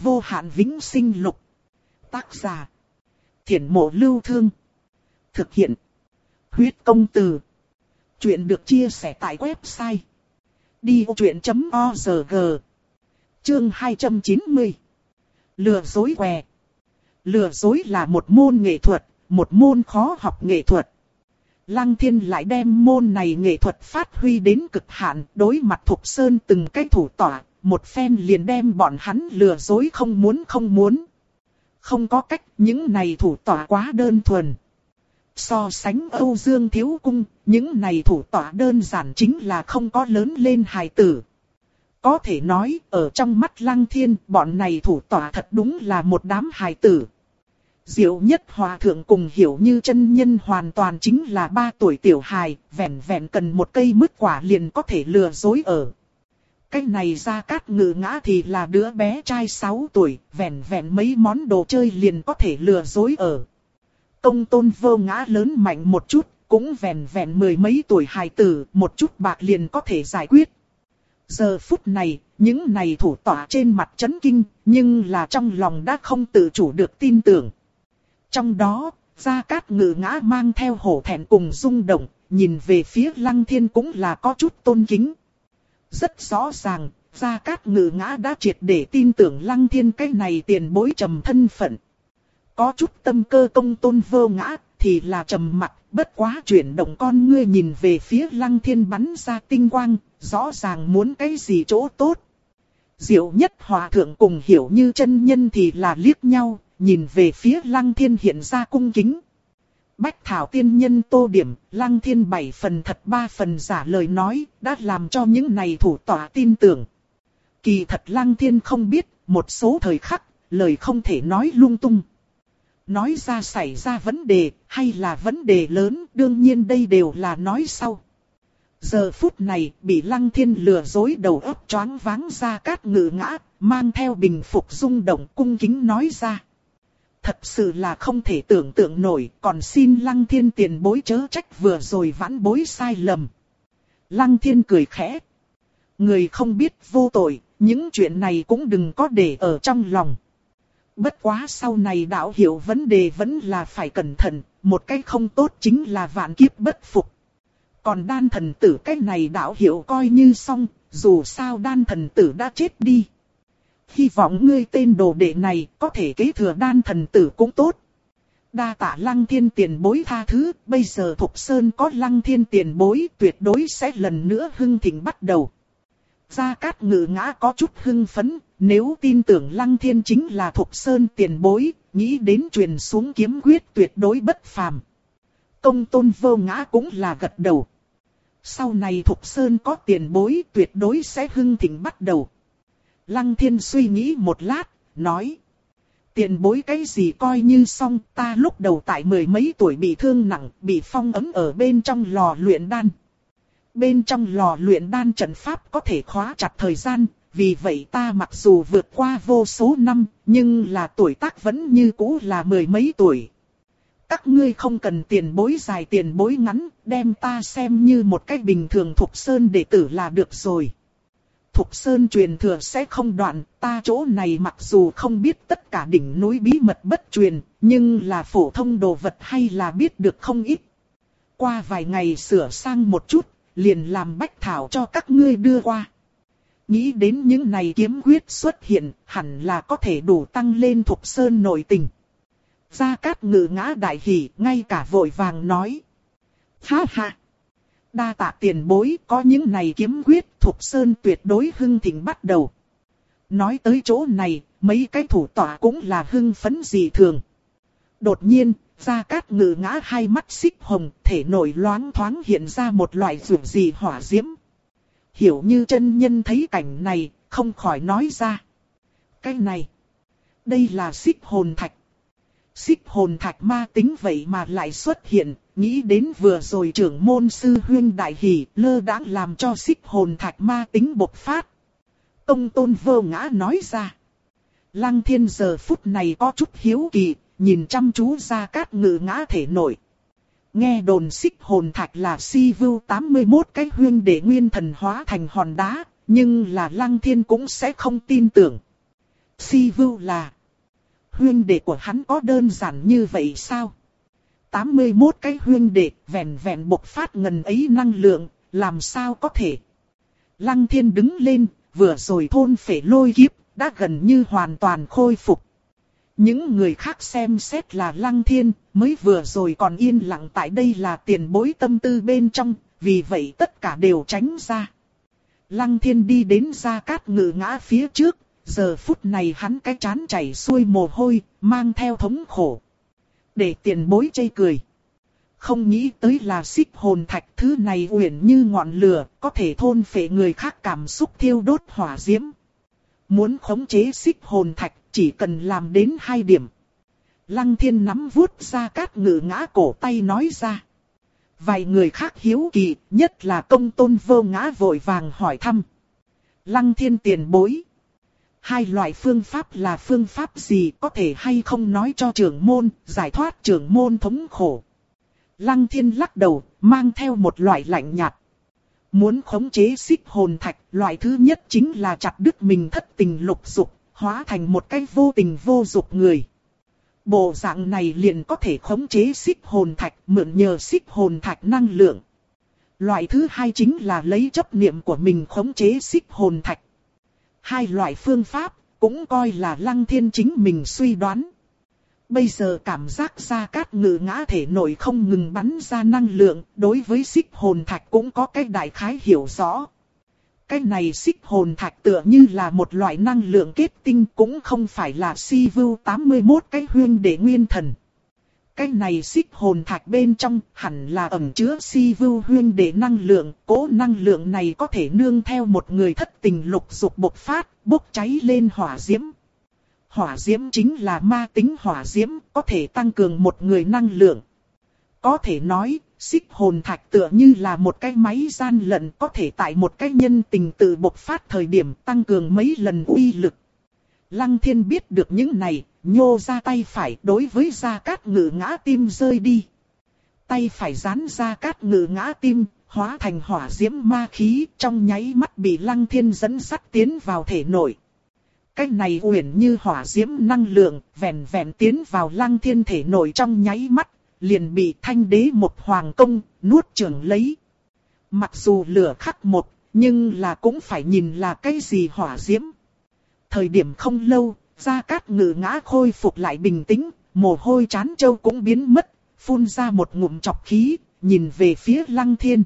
vô hạn vĩnh sinh lục. Tác giả. Thiển mộ lưu thương. Thực hiện. Huyết công từ. Chuyện được chia sẻ tại website. Đi vô chuyện.org Chương 290 Lừa dối què Lừa dối là một môn nghệ thuật, một môn khó học nghệ thuật. Lăng thiên lại đem môn này nghệ thuật phát huy đến cực hạn, đối mặt Thục Sơn từng cái thủ tỏa, một phen liền đem bọn hắn lừa dối không muốn không muốn. Không có cách, những này thủ tỏa quá đơn thuần. So sánh Âu Dương Thiếu Cung, những này thủ tỏa đơn giản chính là không có lớn lên hài tử. Có thể nói, ở trong mắt Lăng Thiên, bọn này thủ tỏa thật đúng là một đám hài tử. Diệu nhất hòa thượng cùng hiểu như chân nhân hoàn toàn chính là ba tuổi tiểu hài, vẹn vẹn cần một cây mứt quả liền có thể lừa dối ở. Cái này ra cát ngự ngã thì là đứa bé trai 6 tuổi, vẹn vẹn mấy món đồ chơi liền có thể lừa dối ở. Công tôn vô ngã lớn mạnh một chút, cũng vẹn vẹn mười mấy tuổi hài tử, một chút bạc liền có thể giải quyết. Giờ phút này, những này thủ tỏa trên mặt chấn kinh, nhưng là trong lòng đã không tự chủ được tin tưởng. Trong đó, Gia Cát Ngự Ngã mang theo hổ thẹn cùng rung động, nhìn về phía Lăng Thiên cũng là có chút tôn kính. Rất rõ ràng, Gia Cát Ngự Ngã đã triệt để tin tưởng Lăng Thiên cái này tiền bối trầm thân phận. Có chút tâm cơ công tôn vô ngã, thì là trầm mặt, bất quá chuyển động con ngươi nhìn về phía Lăng Thiên bắn ra tinh quang, rõ ràng muốn cái gì chỗ tốt. Diệu nhất hòa thượng cùng hiểu như chân nhân thì là liếc nhau, nhìn về phía lăng thiên hiện ra cung kính. Bách Thảo tiên nhân tô điểm, lăng thiên bảy phần thật ba phần giả lời nói, đã làm cho những này thủ tỏa tin tưởng. Kỳ thật lăng thiên không biết, một số thời khắc, lời không thể nói lung tung. Nói ra xảy ra vấn đề, hay là vấn đề lớn, đương nhiên đây đều là nói sau. Giờ phút này, bị lăng thiên lừa dối đầu óc choáng váng ra cát ngự ngã, mang theo bình phục rung động cung kính nói ra. Thật sự là không thể tưởng tượng nổi, còn xin lăng thiên tiền bối chớ trách vừa rồi vãn bối sai lầm. Lăng thiên cười khẽ. Người không biết vô tội, những chuyện này cũng đừng có để ở trong lòng. Bất quá sau này đạo hiểu vấn đề vẫn là phải cẩn thận, một cách không tốt chính là vạn kiếp bất phục. Còn đan thần tử cái này đạo hiểu coi như xong, dù sao đan thần tử đã chết đi. Hy vọng ngươi tên đồ đệ này có thể kế thừa đan thần tử cũng tốt. Đa tạ lăng thiên tiền bối tha thứ, bây giờ Thục Sơn có lăng thiên tiền bối tuyệt đối sẽ lần nữa hưng thịnh bắt đầu. Gia Cát ngự ngã có chút hưng phấn, nếu tin tưởng lăng thiên chính là Thục Sơn tiền bối, nghĩ đến truyền xuống kiếm quyết tuyệt đối bất phàm. Công tôn vô ngã cũng là gật đầu. Sau này Thục Sơn có tiền bối tuyệt đối sẽ hưng thịnh bắt đầu. Lăng thiên suy nghĩ một lát, nói. Tiền bối cái gì coi như xong ta lúc đầu tại mười mấy tuổi bị thương nặng, bị phong ấm ở bên trong lò luyện đan. Bên trong lò luyện đan trận pháp có thể khóa chặt thời gian, vì vậy ta mặc dù vượt qua vô số năm, nhưng là tuổi tác vẫn như cũ là mười mấy tuổi. Các ngươi không cần tiền bối dài tiền bối ngắn, đem ta xem như một cách bình thường thuộc sơn đệ tử là được rồi. Thục Sơn truyền thừa sẽ không đoạn, ta chỗ này mặc dù không biết tất cả đỉnh núi bí mật bất truyền, nhưng là phổ thông đồ vật hay là biết được không ít. Qua vài ngày sửa sang một chút, liền làm bách thảo cho các ngươi đưa qua. Nghĩ đến những này kiếm quyết xuất hiện, hẳn là có thể đủ tăng lên Thục Sơn nội tình. Gia Cát ngự ngã đại hỉ, ngay cả vội vàng nói. Ha ha! Đa tạ tiền bối có những này kiếm quyết thuộc sơn tuyệt đối hưng thịnh bắt đầu. Nói tới chỗ này, mấy cái thủ tỏa cũng là hưng phấn dị thường. Đột nhiên, Gia Cát ngự ngã hai mắt xích hồng, thể nổi loáng thoáng hiện ra một loại rượu gì hỏa diễm. Hiểu như chân nhân thấy cảnh này, không khỏi nói ra. Cái này, đây là xích hồn thạch. Xích hồn thạch ma tính vậy mà lại xuất hiện, nghĩ đến vừa rồi trưởng môn sư huyên đại hỷ, lơ đãng làm cho xích hồn thạch ma tính bộc phát. Công tôn vơ ngã nói ra. Lăng thiên giờ phút này có chút hiếu kỳ, nhìn chăm chú ra cát ngự ngã thể nổi. Nghe đồn xích hồn thạch là si vưu 81 cái huyên để nguyên thần hóa thành hòn đá, nhưng là lăng thiên cũng sẽ không tin tưởng. Si vưu là. Huyên đệ của hắn có đơn giản như vậy sao? 81 cái huyên đệ vẹn vẹn bộc phát ngần ấy năng lượng, làm sao có thể? Lăng thiên đứng lên, vừa rồi thôn phệ lôi kiếp, đã gần như hoàn toàn khôi phục. Những người khác xem xét là lăng thiên, mới vừa rồi còn yên lặng tại đây là tiền bối tâm tư bên trong, vì vậy tất cả đều tránh ra. Lăng thiên đi đến ra cát ngự ngã phía trước, giờ phút này hắn cái chán chảy xuôi mồ hôi, mang theo thống khổ. Để tiền bối chây cười. Không nghĩ tới là xích hồn thạch thứ này uyển như ngọn lửa, có thể thôn phệ người khác cảm xúc thiêu đốt hỏa diễm. Muốn khống chế xích hồn thạch chỉ cần làm đến hai điểm. Lăng thiên nắm vuốt ra cát ngự ngã cổ tay nói ra. Vài người khác hiếu kỳ, nhất là công tôn vô ngã vội vàng hỏi thăm. Lăng thiên tiền bối. Hai loại phương pháp là phương pháp gì có thể hay không nói cho trưởng môn, giải thoát trưởng môn thống khổ. Lăng thiên lắc đầu, mang theo một loại lạnh nhạt. Muốn khống chế xích hồn thạch, loại thứ nhất chính là chặt đứt mình thất tình lục dục, hóa thành một cái vô tình vô dục người. Bộ dạng này liền có thể khống chế xích hồn thạch, mượn nhờ xích hồn thạch năng lượng. Loại thứ hai chính là lấy chấp niệm của mình khống chế xích hồn thạch. Hai loại phương pháp, cũng coi là lăng thiên chính mình suy đoán. Bây giờ cảm giác ra cát ngự ngã thể nội không ngừng bắn ra năng lượng, đối với xích hồn thạch cũng có cái đại khái hiểu rõ. Cái này xích hồn thạch tựa như là một loại năng lượng kết tinh cũng không phải là si vưu 81 cái huyên để nguyên thần. Cái này xích hồn thạch bên trong hẳn là ẩn chứa si vưu huyên để năng lượng, cố năng lượng này có thể nương theo một người thất tình lục dục bộc phát, bốc cháy lên hỏa diễm. Hỏa diễm chính là ma tính hỏa diễm, có thể tăng cường một người năng lượng. Có thể nói, xích hồn thạch tựa như là một cái máy gian lận có thể tại một cái nhân tình tự bộc phát thời điểm tăng cường mấy lần uy lực. Lăng thiên biết được những này, nhô ra tay phải đối với gia cát ngự ngã tim rơi đi. Tay phải dán ra cát ngự ngã tim, hóa thành hỏa diễm ma khí trong nháy mắt bị lăng thiên dẫn sắt tiến vào thể nội. Cái này uyển như hỏa diễm năng lượng, vẹn vẹn tiến vào lăng thiên thể nội trong nháy mắt, liền bị thanh đế một hoàng công, nuốt trưởng lấy. Mặc dù lửa khắc một, nhưng là cũng phải nhìn là cái gì hỏa diễm. Thời điểm không lâu, Gia Cát ngự ngã khôi phục lại bình tĩnh, mồ hôi chán châu cũng biến mất, phun ra một ngụm chọc khí, nhìn về phía lăng thiên.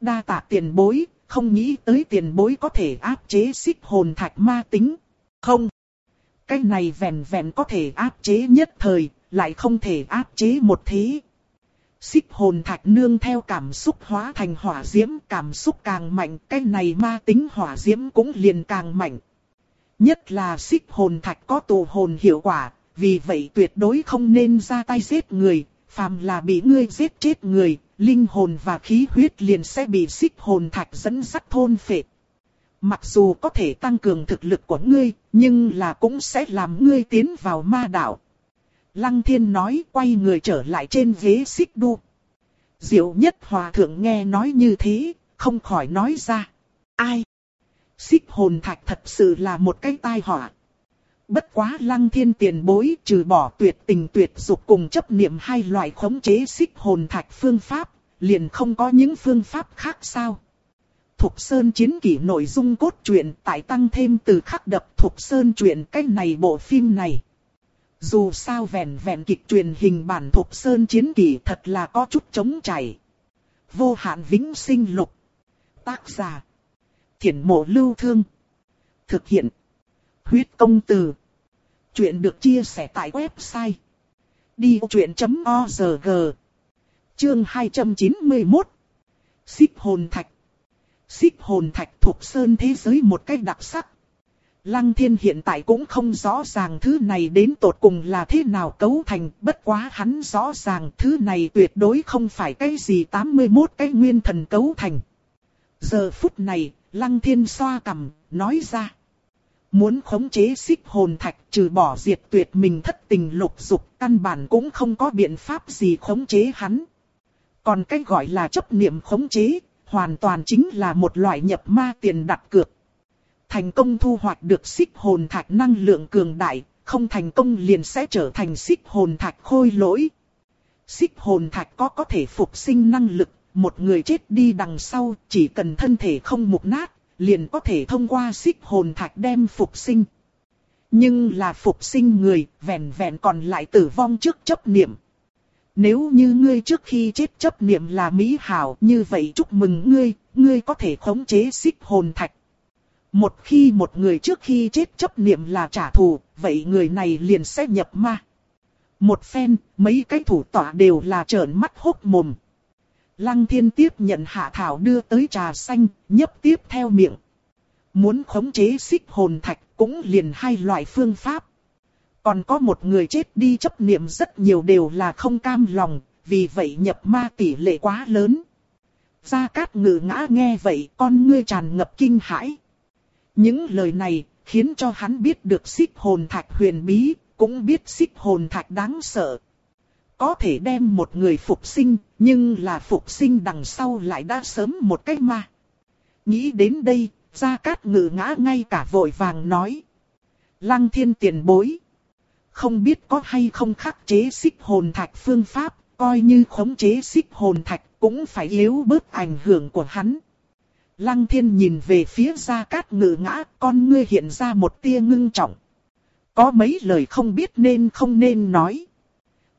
Đa tạ tiền bối, không nghĩ tới tiền bối có thể áp chế xích hồn thạch ma tính. Không. Cái này vẹn vẹn có thể áp chế nhất thời, lại không thể áp chế một thế. Xích hồn thạch nương theo cảm xúc hóa thành hỏa diễm, cảm xúc càng mạnh, cái này ma tính hỏa diễm cũng liền càng mạnh. Nhất là xích hồn thạch có tù hồn hiệu quả, vì vậy tuyệt đối không nên ra tay giết người, phàm là bị ngươi giết chết người, linh hồn và khí huyết liền sẽ bị xích hồn thạch dẫn dắt thôn phệ. Mặc dù có thể tăng cường thực lực của ngươi, nhưng là cũng sẽ làm ngươi tiến vào ma đạo. Lăng thiên nói quay người trở lại trên ghế xích đu. Diệu nhất hòa thượng nghe nói như thế, không khỏi nói ra. Ai? Xích hồn thạch thật sự là một cái tai họa. Bất quá lăng thiên tiền bối trừ bỏ tuyệt tình tuyệt dục cùng chấp niệm hai loại khống chế xích hồn thạch phương pháp, liền không có những phương pháp khác sao. Thục Sơn chiến kỷ nội dung cốt truyện tại tăng thêm từ khắc đập Thục Sơn truyện cách này bộ phim này. Dù sao vẹn vẹn kịch truyền hình bản Thục Sơn chiến kỷ thật là có chút chống chảy. Vô hạn vĩnh sinh lục. Tác giả. Thiển mộ lưu thương. Thực hiện. Huyết công từ. Chuyện được chia sẻ tại website. Đi truyện.org Chương 291 Xích hồn thạch Xích hồn thạch thuộc sơn thế giới một cách đặc sắc. Lăng thiên hiện tại cũng không rõ ràng thứ này đến tột cùng là thế nào cấu thành, bất quá hắn rõ ràng thứ này tuyệt đối không phải cái gì 81 cái nguyên thần cấu thành. Giờ phút này, lăng thiên xoa cầm, nói ra. Muốn khống chế xích hồn thạch trừ bỏ diệt tuyệt mình thất tình lục dục, căn bản cũng không có biện pháp gì khống chế hắn. Còn cách gọi là chấp niệm khống chế, hoàn toàn chính là một loại nhập ma tiền đặt cược. thành công thu hoạch được xích hồn thạch năng lượng cường đại, không thành công liền sẽ trở thành xích hồn thạch khôi lỗi. Xích hồn thạch có có thể phục sinh năng lực, một người chết đi đằng sau, chỉ cần thân thể không mục nát, liền có thể thông qua xích hồn thạch đem phục sinh. Nhưng là phục sinh người, vẹn vẹn còn lại tử vong trước chấp niệm. Nếu như ngươi trước khi chết chấp niệm là mỹ hảo, như vậy chúc mừng ngươi, ngươi có thể khống chế xích hồn thạch. Một khi một người trước khi chết chấp niệm là trả thù, vậy người này liền sẽ nhập ma. Một phen, mấy cái thủ tọa đều là trợn mắt hốc mồm. Lăng thiên tiếp nhận hạ thảo đưa tới trà xanh, nhấp tiếp theo miệng. Muốn khống chế xích hồn thạch cũng liền hai loại phương pháp. Còn có một người chết đi chấp niệm rất nhiều đều là không cam lòng, vì vậy nhập ma tỷ lệ quá lớn. Gia Cát ngự ngã nghe vậy con ngươi tràn ngập kinh hãi. Những lời này khiến cho hắn biết được xích hồn thạch huyền bí, cũng biết xích hồn thạch đáng sợ. Có thể đem một người phục sinh, nhưng là phục sinh đằng sau lại đã sớm một cách ma. Nghĩ đến đây, Gia Cát ngự ngã ngay cả vội vàng nói. Lăng thiên tiền bối. Không biết có hay không khắc chế xích hồn thạch phương pháp, coi như khống chế xích hồn thạch cũng phải yếu bớt ảnh hưởng của hắn. Lăng thiên nhìn về phía Gia Cát ngự ngã, con ngươi hiện ra một tia ngưng trọng. Có mấy lời không biết nên không nên nói.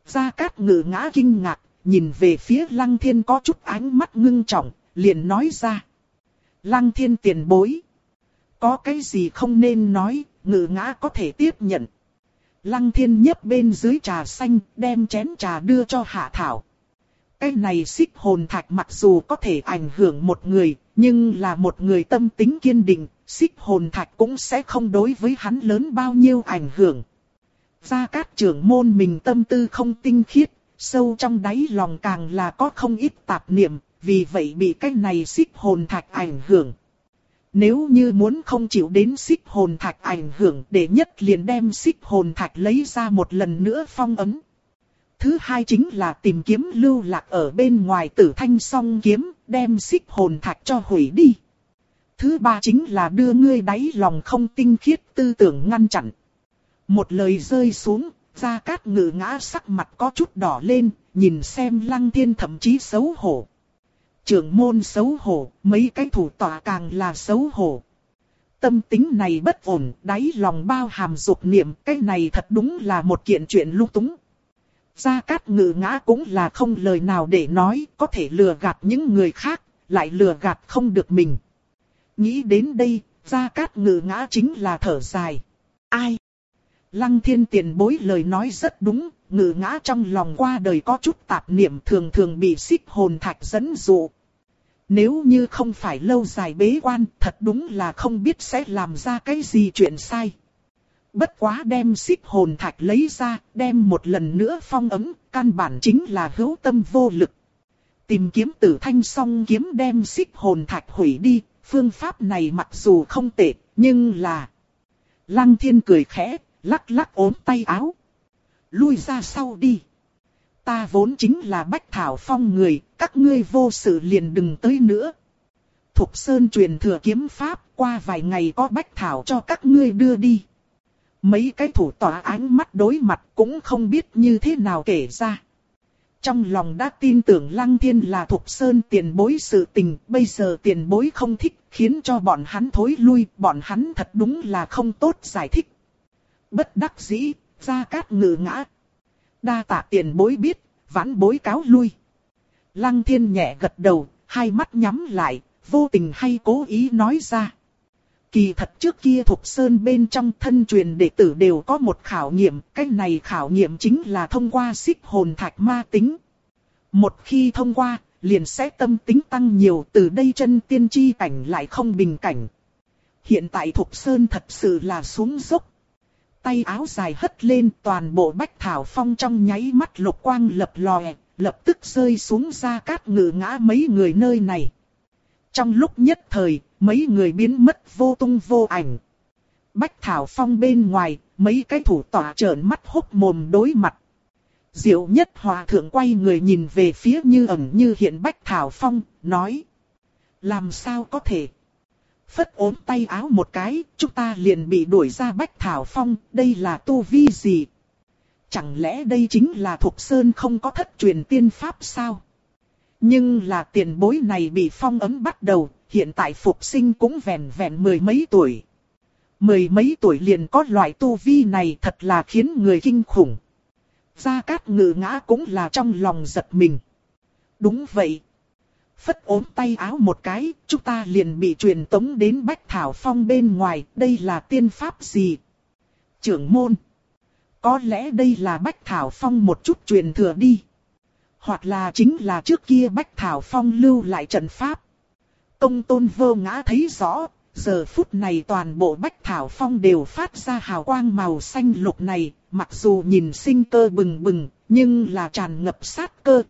Gia Cát ngự ngã kinh ngạc, nhìn về phía Lăng thiên có chút ánh mắt ngưng trọng, liền nói ra. Lăng thiên tiền bối. Có cái gì không nên nói, ngự ngã có thể tiếp nhận. Lăng thiên nhấp bên dưới trà xanh, đem chén trà đưa cho hạ thảo. Cái này xích hồn thạch mặc dù có thể ảnh hưởng một người, nhưng là một người tâm tính kiên định, xích hồn thạch cũng sẽ không đối với hắn lớn bao nhiêu ảnh hưởng. Gia Cát trưởng môn mình tâm tư không tinh khiết, sâu trong đáy lòng càng là có không ít tạp niệm, vì vậy bị cái này xích hồn thạch ảnh hưởng. Nếu như muốn không chịu đến xích hồn thạch ảnh hưởng để nhất liền đem xích hồn thạch lấy ra một lần nữa phong ấm. Thứ hai chính là tìm kiếm lưu lạc ở bên ngoài tử thanh song kiếm, đem xích hồn thạch cho hủy đi. Thứ ba chính là đưa ngươi đáy lòng không tinh khiết tư tưởng ngăn chặn. Một lời rơi xuống, ra cát ngự ngã sắc mặt có chút đỏ lên, nhìn xem lăng thiên thậm chí xấu hổ trưởng môn xấu hổ, mấy cái thủ tọa càng là xấu hổ. Tâm tính này bất ổn, đáy lòng bao hàm dục niệm, cái này thật đúng là một kiện chuyện lung túng. Gia Cát ngự ngã cũng là không lời nào để nói, có thể lừa gạt những người khác, lại lừa gạt không được mình. Nghĩ đến đây, Gia Cát ngự ngã chính là thở dài. Ai? Lăng thiên tiền bối lời nói rất đúng, ngự ngã trong lòng qua đời có chút tạp niệm thường thường bị xích hồn thạch dẫn dụ. Nếu như không phải lâu dài bế quan, thật đúng là không biết sẽ làm ra cái gì chuyện sai. Bất quá đem xích hồn thạch lấy ra, đem một lần nữa phong ấm, căn bản chính là hữu tâm vô lực. Tìm kiếm tử thanh song kiếm đem xích hồn thạch hủy đi, phương pháp này mặc dù không tệ, nhưng là... Lăng thiên cười khẽ, lắc lắc ốm tay áo. Lui ra sau đi. Ta vốn chính là Bách Thảo Phong người, các ngươi vô sự liền đừng tới nữa. Thục Sơn truyền thừa kiếm pháp, qua vài ngày có Bách Thảo cho các ngươi đưa đi. Mấy cái thủ tỏa ánh mắt đối mặt cũng không biết như thế nào kể ra. Trong lòng đã tin tưởng Lăng Thiên là Thục Sơn tiền bối sự tình, bây giờ tiền bối không thích, khiến cho bọn hắn thối lui, bọn hắn thật đúng là không tốt giải thích. Bất đắc dĩ, ra cát ngự ngã. Đa tạ tiền bối biết, vãn bối cáo lui. Lăng thiên nhẹ gật đầu, hai mắt nhắm lại, vô tình hay cố ý nói ra. Kỳ thật trước kia thuộc sơn bên trong thân truyền đệ tử đều có một khảo nghiệm, cái này khảo nghiệm chính là thông qua xích hồn thạch ma tính. Một khi thông qua, liền sẽ tâm tính tăng nhiều từ đây chân tiên chi cảnh lại không bình cảnh. Hiện tại Thục Sơn thật sự là xuống dốc tay áo dài hất lên toàn bộ bách thảo phong trong nháy mắt lục quang lập lòe, lập tức rơi xuống ra cát ngự ngã mấy người nơi này. Trong lúc nhất thời, mấy người biến mất vô tung vô ảnh. Bách thảo phong bên ngoài, mấy cái thủ tỏa trợn mắt hốc mồm đối mặt. Diệu nhất hòa thượng quay người nhìn về phía như ẩn như hiện bách thảo phong, nói. Làm sao có thể? Phất ốm tay áo một cái, chúng ta liền bị đuổi ra Bách Thảo Phong, đây là tu vi gì? Chẳng lẽ đây chính là Thục Sơn không có thất truyền tiên pháp sao? Nhưng là tiền bối này bị phong ấm bắt đầu, hiện tại phục sinh cũng vẹn vẹn mười mấy tuổi. Mười mấy tuổi liền có loại tu vi này thật là khiến người kinh khủng. Gia Cát ngự ngã cũng là trong lòng giật mình. Đúng vậy. Phất ốm tay áo một cái, chúng ta liền bị truyền tống đến Bách Thảo Phong bên ngoài, đây là tiên pháp gì? Trưởng môn. Có lẽ đây là Bách Thảo Phong một chút truyền thừa đi. Hoặc là chính là trước kia Bách Thảo Phong lưu lại trận pháp. Công tôn vô ngã thấy rõ, giờ phút này toàn bộ Bách Thảo Phong đều phát ra hào quang màu xanh lục này, mặc dù nhìn sinh cơ bừng bừng, nhưng là tràn ngập sát cơ.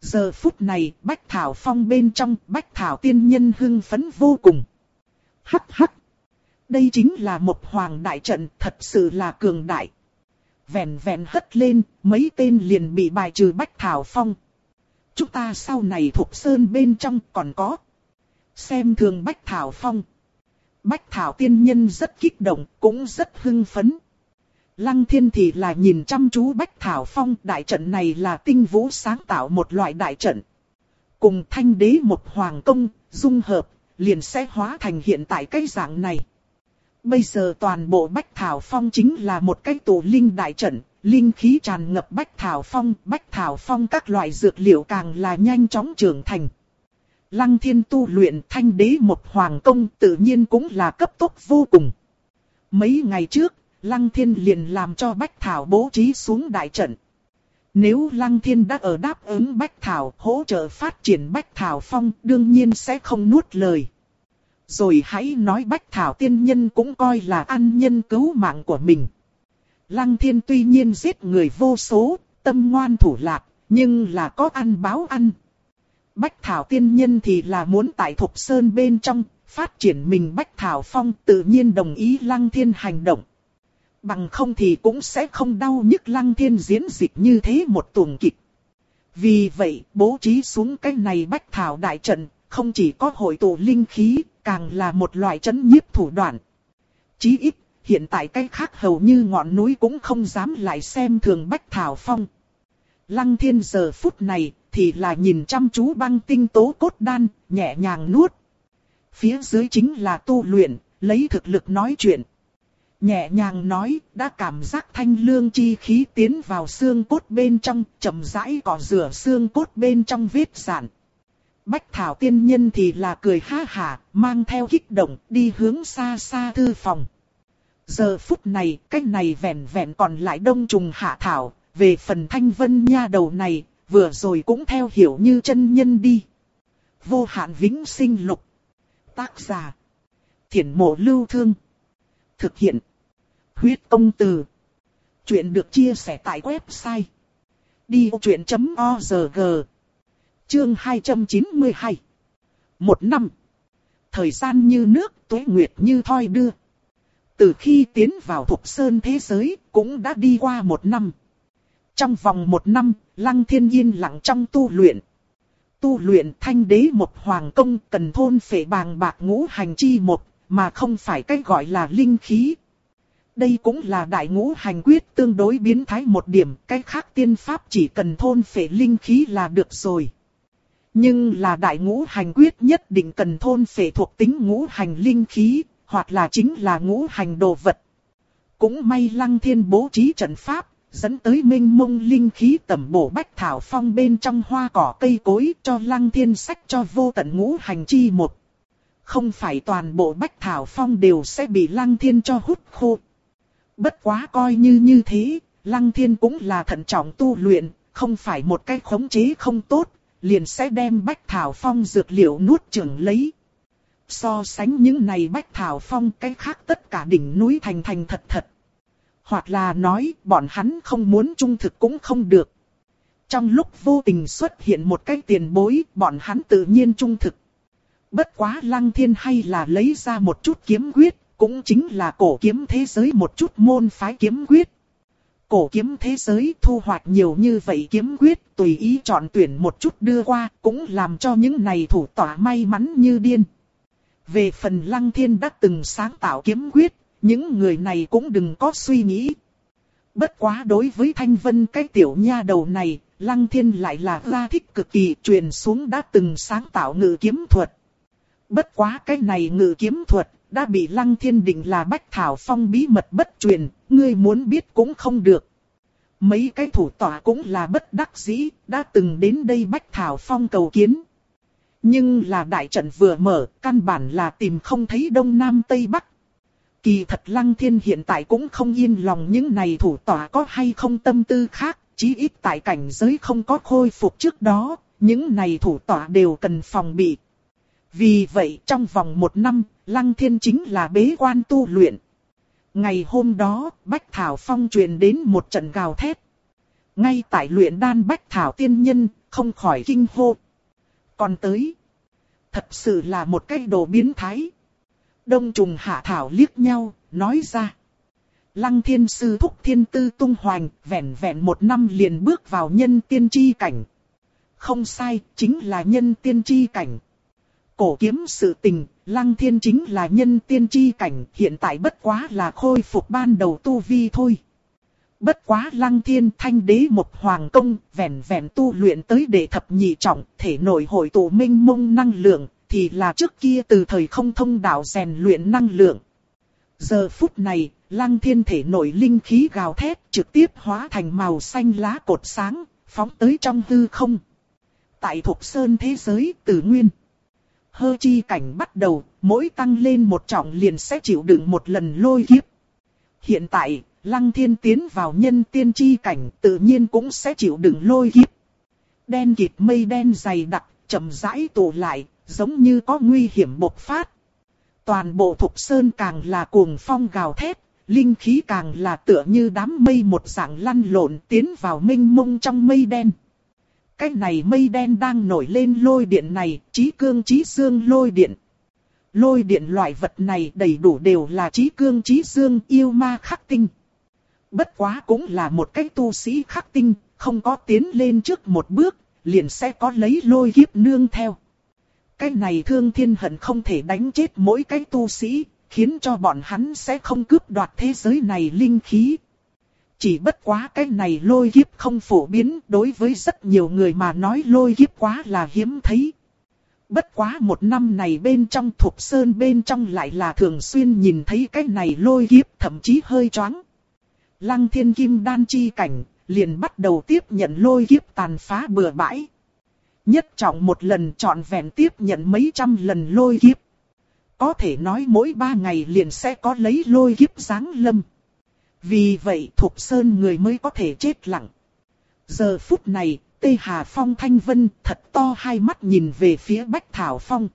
Giờ phút này, Bách Thảo Phong bên trong, Bách Thảo tiên nhân hưng phấn vô cùng. Hắc hắc! Đây chính là một hoàng đại trận, thật sự là cường đại vẹn vẹn hất lên, mấy tên liền bị bài trừ Bách Thảo Phong. Chúng ta sau này thuộc sơn bên trong còn có. Xem thường Bách Thảo Phong. Bách Thảo tiên nhân rất kích động, cũng rất hưng phấn. Lăng thiên thì là nhìn chăm chú Bách Thảo Phong đại trận này là tinh vũ sáng tạo một loại đại trận. Cùng thanh đế một hoàng công, dung hợp, liền sẽ hóa thành hiện tại cái dạng này. Bây giờ toàn bộ Bách Thảo Phong chính là một cái tổ linh đại trận, linh khí tràn ngập Bách Thảo Phong, Bách Thảo Phong các loại dược liệu càng là nhanh chóng trưởng thành. Lăng thiên tu luyện thanh đế một hoàng công tự nhiên cũng là cấp tốc vô cùng. Mấy ngày trước, Lăng thiên liền làm cho Bách Thảo bố trí xuống đại trận. Nếu Lăng Thiên đã ở đáp ứng Bách Thảo hỗ trợ phát triển Bách Thảo Phong đương nhiên sẽ không nuốt lời. Rồi hãy nói Bách Thảo Tiên Nhân cũng coi là ăn nhân cứu mạng của mình. Lăng Thiên tuy nhiên giết người vô số, tâm ngoan thủ lạc, nhưng là có ăn báo ăn. Bách Thảo Tiên Nhân thì là muốn tại Thục Sơn bên trong, phát triển mình Bách Thảo Phong tự nhiên đồng ý Lăng Thiên hành động. Bằng không thì cũng sẽ không đau nhức Lăng Thiên diễn dịch như thế một tuồng kịch. Vì vậy, bố trí xuống cái này Bách Thảo Đại Trận, không chỉ có hội tụ linh khí, càng là một loại chấn nhiếp thủ đoạn. Chí ít, hiện tại cái khác hầu như ngọn núi cũng không dám lại xem thường Bách Thảo Phong. Lăng thiên giờ phút này, thì là nhìn chăm chú băng tinh tố cốt đan, nhẹ nhàng nuốt. Phía dưới chính là tu luyện, lấy thực lực nói chuyện. Nhẹ nhàng nói, đã cảm giác thanh lương chi khí tiến vào xương cốt bên trong, chậm rãi cỏ rửa xương cốt bên trong vết sản. Bách Thảo tiên nhân thì là cười ha hả, mang theo kích động, đi hướng xa xa thư phòng. Giờ phút này, cách này vẹn vẹn còn lại đông trùng hạ thảo, về phần thanh vân nha đầu này, vừa rồi cũng theo hiểu như chân nhân đi. Vô hạn vĩnh sinh lục. Tác giả. Thiển mộ lưu thương. Thực hiện. Huyết công từ. Chuyện được chia sẻ tại website. Đi truyện.org Chương 292 Một năm Thời gian như nước, tuế nguyệt như thoi đưa. Từ khi tiến vào thục sơn thế giới, cũng đã đi qua một năm. Trong vòng một năm, Lăng Thiên Yên lặng trong tu luyện. Tu luyện thanh đế một hoàng công cần thôn phệ bàng bạc ngũ hành chi một, mà không phải cái gọi là linh khí. Đây cũng là đại ngũ hành quyết tương đối biến thái một điểm, cái khác tiên pháp chỉ cần thôn phệ linh khí là được rồi. Nhưng là đại ngũ hành quyết nhất định cần thôn phệ thuộc tính ngũ hành linh khí, hoặc là chính là ngũ hành đồ vật. Cũng may lăng thiên bố trí trận pháp, dẫn tới minh mông linh khí tẩm bổ bách thảo phong bên trong hoa cỏ cây cối cho lăng thiên sách cho vô tận ngũ hành chi một. Không phải toàn bộ bách thảo phong đều sẽ bị lăng thiên cho hút khô. Bất quá coi như như thế, lăng thiên cũng là thận trọng tu luyện, không phải một cái khống chế không tốt, liền sẽ đem bách thảo phong dược liệu nuốt chửng lấy. So sánh những này bách thảo phong cái khác tất cả đỉnh núi thành thành thật thật. Hoặc là nói bọn hắn không muốn trung thực cũng không được. Trong lúc vô tình xuất hiện một cái tiền bối, bọn hắn tự nhiên trung thực. Bất quá lăng thiên hay là lấy ra một chút kiếm quyết, cũng chính là cổ kiếm thế giới một chút môn phái kiếm quyết cổ kiếm thế giới thu hoạch nhiều như vậy kiếm quyết tùy ý chọn tuyển một chút đưa qua cũng làm cho những này thủ tỏa may mắn như điên. Về phần Lăng Thiên đã từng sáng tạo kiếm quyết, những người này cũng đừng có suy nghĩ. Bất quá đối với Thanh Vân cái tiểu nha đầu này, Lăng Thiên lại là ra thích cực kỳ truyền xuống đã từng sáng tạo ngự kiếm thuật. Bất quá cái này ngự kiếm thuật, đã bị Lăng Thiên định là Bách Thảo Phong bí mật bất truyền, ngươi muốn biết cũng không được. Mấy cái thủ tọa cũng là bất đắc dĩ, đã từng đến đây Bách Thảo Phong cầu kiến. Nhưng là đại trận vừa mở, căn bản là tìm không thấy Đông Nam Tây Bắc. Kỳ thật Lăng Thiên hiện tại cũng không yên lòng những này thủ tọa có hay không tâm tư khác, chí ít tại cảnh giới không có khôi phục trước đó, những này thủ tọa đều cần phòng bị. Vì vậy trong vòng một năm, Lăng Thiên chính là bế quan tu luyện. Ngày hôm đó, Bách Thảo Phong truyền đến một trận gào thét. Ngay tại luyện đan Bách Thảo tiên nhân, không khỏi kinh hô. Còn tới, thật sự là một cái đồ biến thái. Đông trùng hạ thảo liếc nhau, nói ra. Lăng thiên sư thúc thiên tư tung hoành, vẹn vẹn một năm liền bước vào nhân tiên tri cảnh. Không sai, chính là nhân tiên tri cảnh. Cổ kiếm sự tình, lăng thiên chính là nhân tiên tri cảnh, hiện tại bất quá là khôi phục ban đầu tu vi thôi. Bất quá lăng thiên thanh đế một hoàng công, vẹn vẹn tu luyện tới đệ thập nhị trọng, thể nội hội tụ minh mông năng lượng, thì là trước kia từ thời không thông đạo rèn luyện năng lượng. Giờ phút này, lăng thiên thể nội linh khí gào thét trực tiếp hóa thành màu xanh lá cột sáng, phóng tới trong hư không. Tại Thục Sơn thế giới tử nguyên. Hơ chi cảnh bắt đầu, mỗi tăng lên một trọng liền sẽ chịu đựng một lần lôi kiếp. Hiện tại, lăng thiên tiến vào nhân tiên chi cảnh tự nhiên cũng sẽ chịu đựng lôi kiếp. Đen kịt mây đen dày đặc, chậm rãi tụ lại, giống như có nguy hiểm bộc phát. Toàn bộ thục sơn càng là cuồng phong gào thét, linh khí càng là tựa như đám mây một dạng lăn lộn tiến vào mênh mông trong mây đen. Cái này mây đen đang nổi lên lôi điện này, trí cương trí xương lôi điện. Lôi điện loại vật này đầy đủ đều là trí cương trí xương yêu ma khắc tinh. Bất quá cũng là một cái tu sĩ khắc tinh, không có tiến lên trước một bước, liền sẽ có lấy lôi kiếp nương theo. Cái này thương thiên hận không thể đánh chết mỗi cái tu sĩ, khiến cho bọn hắn sẽ không cướp đoạt thế giới này linh khí. Chỉ bất quá cái này lôi kiếp không phổ biến đối với rất nhiều người mà nói lôi kiếp quá là hiếm thấy. Bất quá một năm này bên trong thuộc sơn bên trong lại là thường xuyên nhìn thấy cái này lôi kiếp thậm chí hơi choáng. Lăng thiên kim đan chi cảnh, liền bắt đầu tiếp nhận lôi kiếp tàn phá bừa bãi. Nhất trọng một lần trọn vẹn tiếp nhận mấy trăm lần lôi kiếp. Có thể nói mỗi ba ngày liền sẽ có lấy lôi kiếp giáng lâm. Vì vậy Thục Sơn người mới có thể chết lặng. Giờ phút này, tây Hà Phong Thanh Vân thật to hai mắt nhìn về phía Bách Thảo Phong.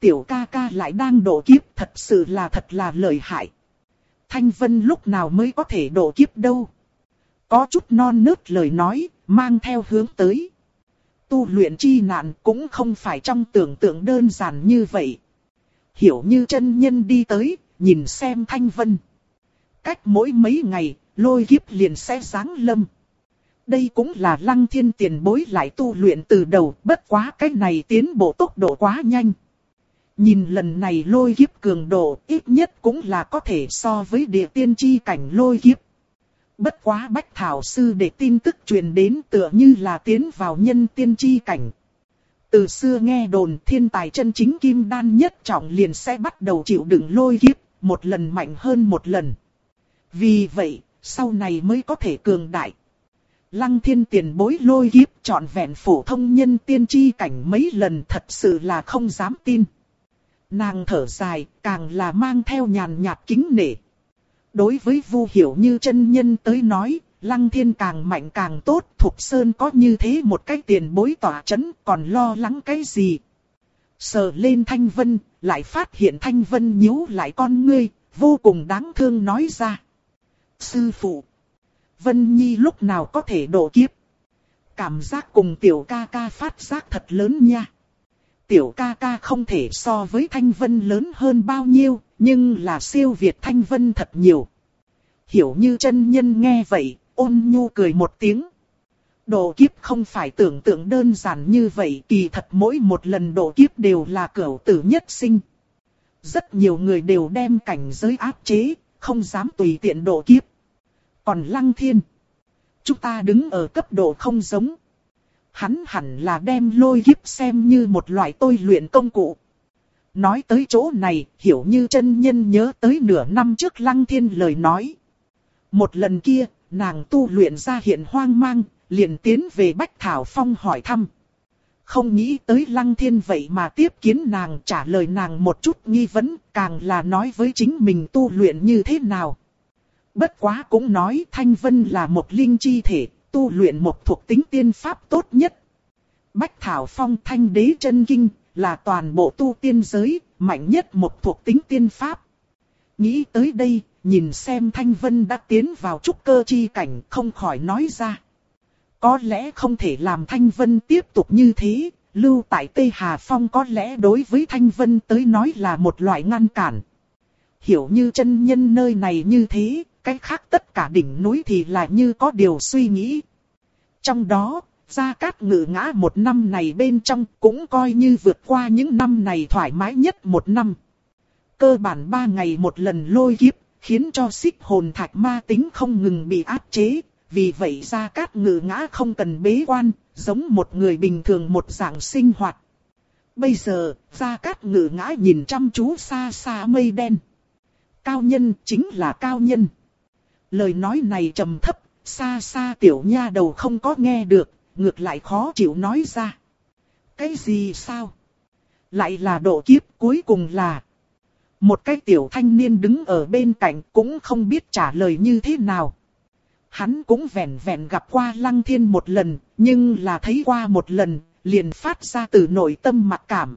Tiểu ca ca lại đang độ kiếp thật sự là thật là lợi hại. Thanh Vân lúc nào mới có thể độ kiếp đâu. Có chút non nớt lời nói, mang theo hướng tới. Tu luyện chi nạn cũng không phải trong tưởng tượng đơn giản như vậy. Hiểu như chân nhân đi tới, nhìn xem Thanh Vân. Cách mỗi mấy ngày, lôi kiếp liền sẽ giáng lâm. Đây cũng là lăng thiên tiền bối lại tu luyện từ đầu, bất quá cái này tiến bộ tốc độ quá nhanh. Nhìn lần này lôi kiếp cường độ, ít nhất cũng là có thể so với địa tiên chi cảnh lôi kiếp. Bất quá bách thảo sư để tin tức truyền đến tựa như là tiến vào nhân tiên chi cảnh. Từ xưa nghe đồn thiên tài chân chính kim đan nhất trọng liền sẽ bắt đầu chịu đựng lôi kiếp, một lần mạnh hơn một lần. Vì vậy, sau này mới có thể cường đại. Lăng thiên tiền bối lôi kiếp trọn vẹn phổ thông nhân tiên tri cảnh mấy lần thật sự là không dám tin. Nàng thở dài, càng là mang theo nhàn nhạt kính nể. Đối với Vu Hiểu Như chân nhân tới nói, Lăng Thiên càng mạnh càng tốt, Thục Sơn có như thế một cái tiền bối tỏa chấn, còn lo lắng cái gì? Sờ lên Thanh Vân, lại phát hiện Thanh Vân nhíu lại con ngươi, vô cùng đáng thương nói ra. Sư phụ, Vân Nhi lúc nào có thể độ kiếp? Cảm giác cùng tiểu ca ca phát giác thật lớn nha. Tiểu ca ca không thể so với Thanh Vân lớn hơn bao nhiêu, nhưng là siêu việt Thanh Vân thật nhiều. Hiểu như chân nhân nghe vậy, ôn nhu cười một tiếng. Độ kiếp không phải tưởng tượng đơn giản như vậy, kỳ thật mỗi một lần độ kiếp đều là cửu tử nhất sinh. Rất nhiều người đều đem cảnh giới áp chế, không dám tùy tiện độ kiếp. Còn Lăng Thiên, chúng ta đứng ở cấp độ không giống. Hắn hẳn là đem lôi kiếp xem như một loại tôi luyện công cụ. Nói tới chỗ này, hiểu như chân nhân nhớ tới nửa năm trước Lăng Thiên lời nói. Một lần kia, nàng tu luyện ra hiện hoang mang, liền tiến về Bách Thảo Phong hỏi thăm. Không nghĩ tới Lăng Thiên vậy mà tiếp kiến nàng trả lời nàng một chút nghi vấn, càng là nói với chính mình tu luyện như thế nào. Bất quá cũng nói Thanh Vân là một linh chi thể, tu luyện một thuộc tính tiên pháp tốt nhất. Bách Thảo Phong Thanh Đế chân Kinh là toàn bộ tu tiên giới, mạnh nhất một thuộc tính tiên pháp. Nghĩ tới đây, nhìn xem Thanh Vân đã tiến vào trúc cơ chi cảnh không khỏi nói ra. Có lẽ không thể làm Thanh Vân tiếp tục như thế, lưu tại Tây Hà Phong có lẽ đối với Thanh Vân tới nói là một loại ngăn cản. Hiểu như chân nhân nơi này như thế, cách khác tất cả đỉnh núi thì là như có điều suy nghĩ. Trong đó, Gia Cát ngự ngã một năm này bên trong cũng coi như vượt qua những năm này thoải mái nhất một năm. Cơ bản ba ngày một lần lôi kiếp, khiến cho xích hồn thạch ma tính không ngừng bị áp chế. Vì vậy Gia Cát ngự ngã không cần bế quan, giống một người bình thường một dạng sinh hoạt. Bây giờ, Gia Cát ngự ngã nhìn chăm chú xa xa mây đen. Cao nhân chính là cao nhân. Lời nói này trầm thấp, xa xa tiểu nha đầu không có nghe được, ngược lại khó chịu nói ra. Cái gì sao? Lại là độ kiếp cuối cùng là... Một cái tiểu thanh niên đứng ở bên cạnh cũng không biết trả lời như thế nào. Hắn cũng vẹn vẹn gặp qua lăng thiên một lần, nhưng là thấy qua một lần, liền phát ra từ nội tâm mặc cảm.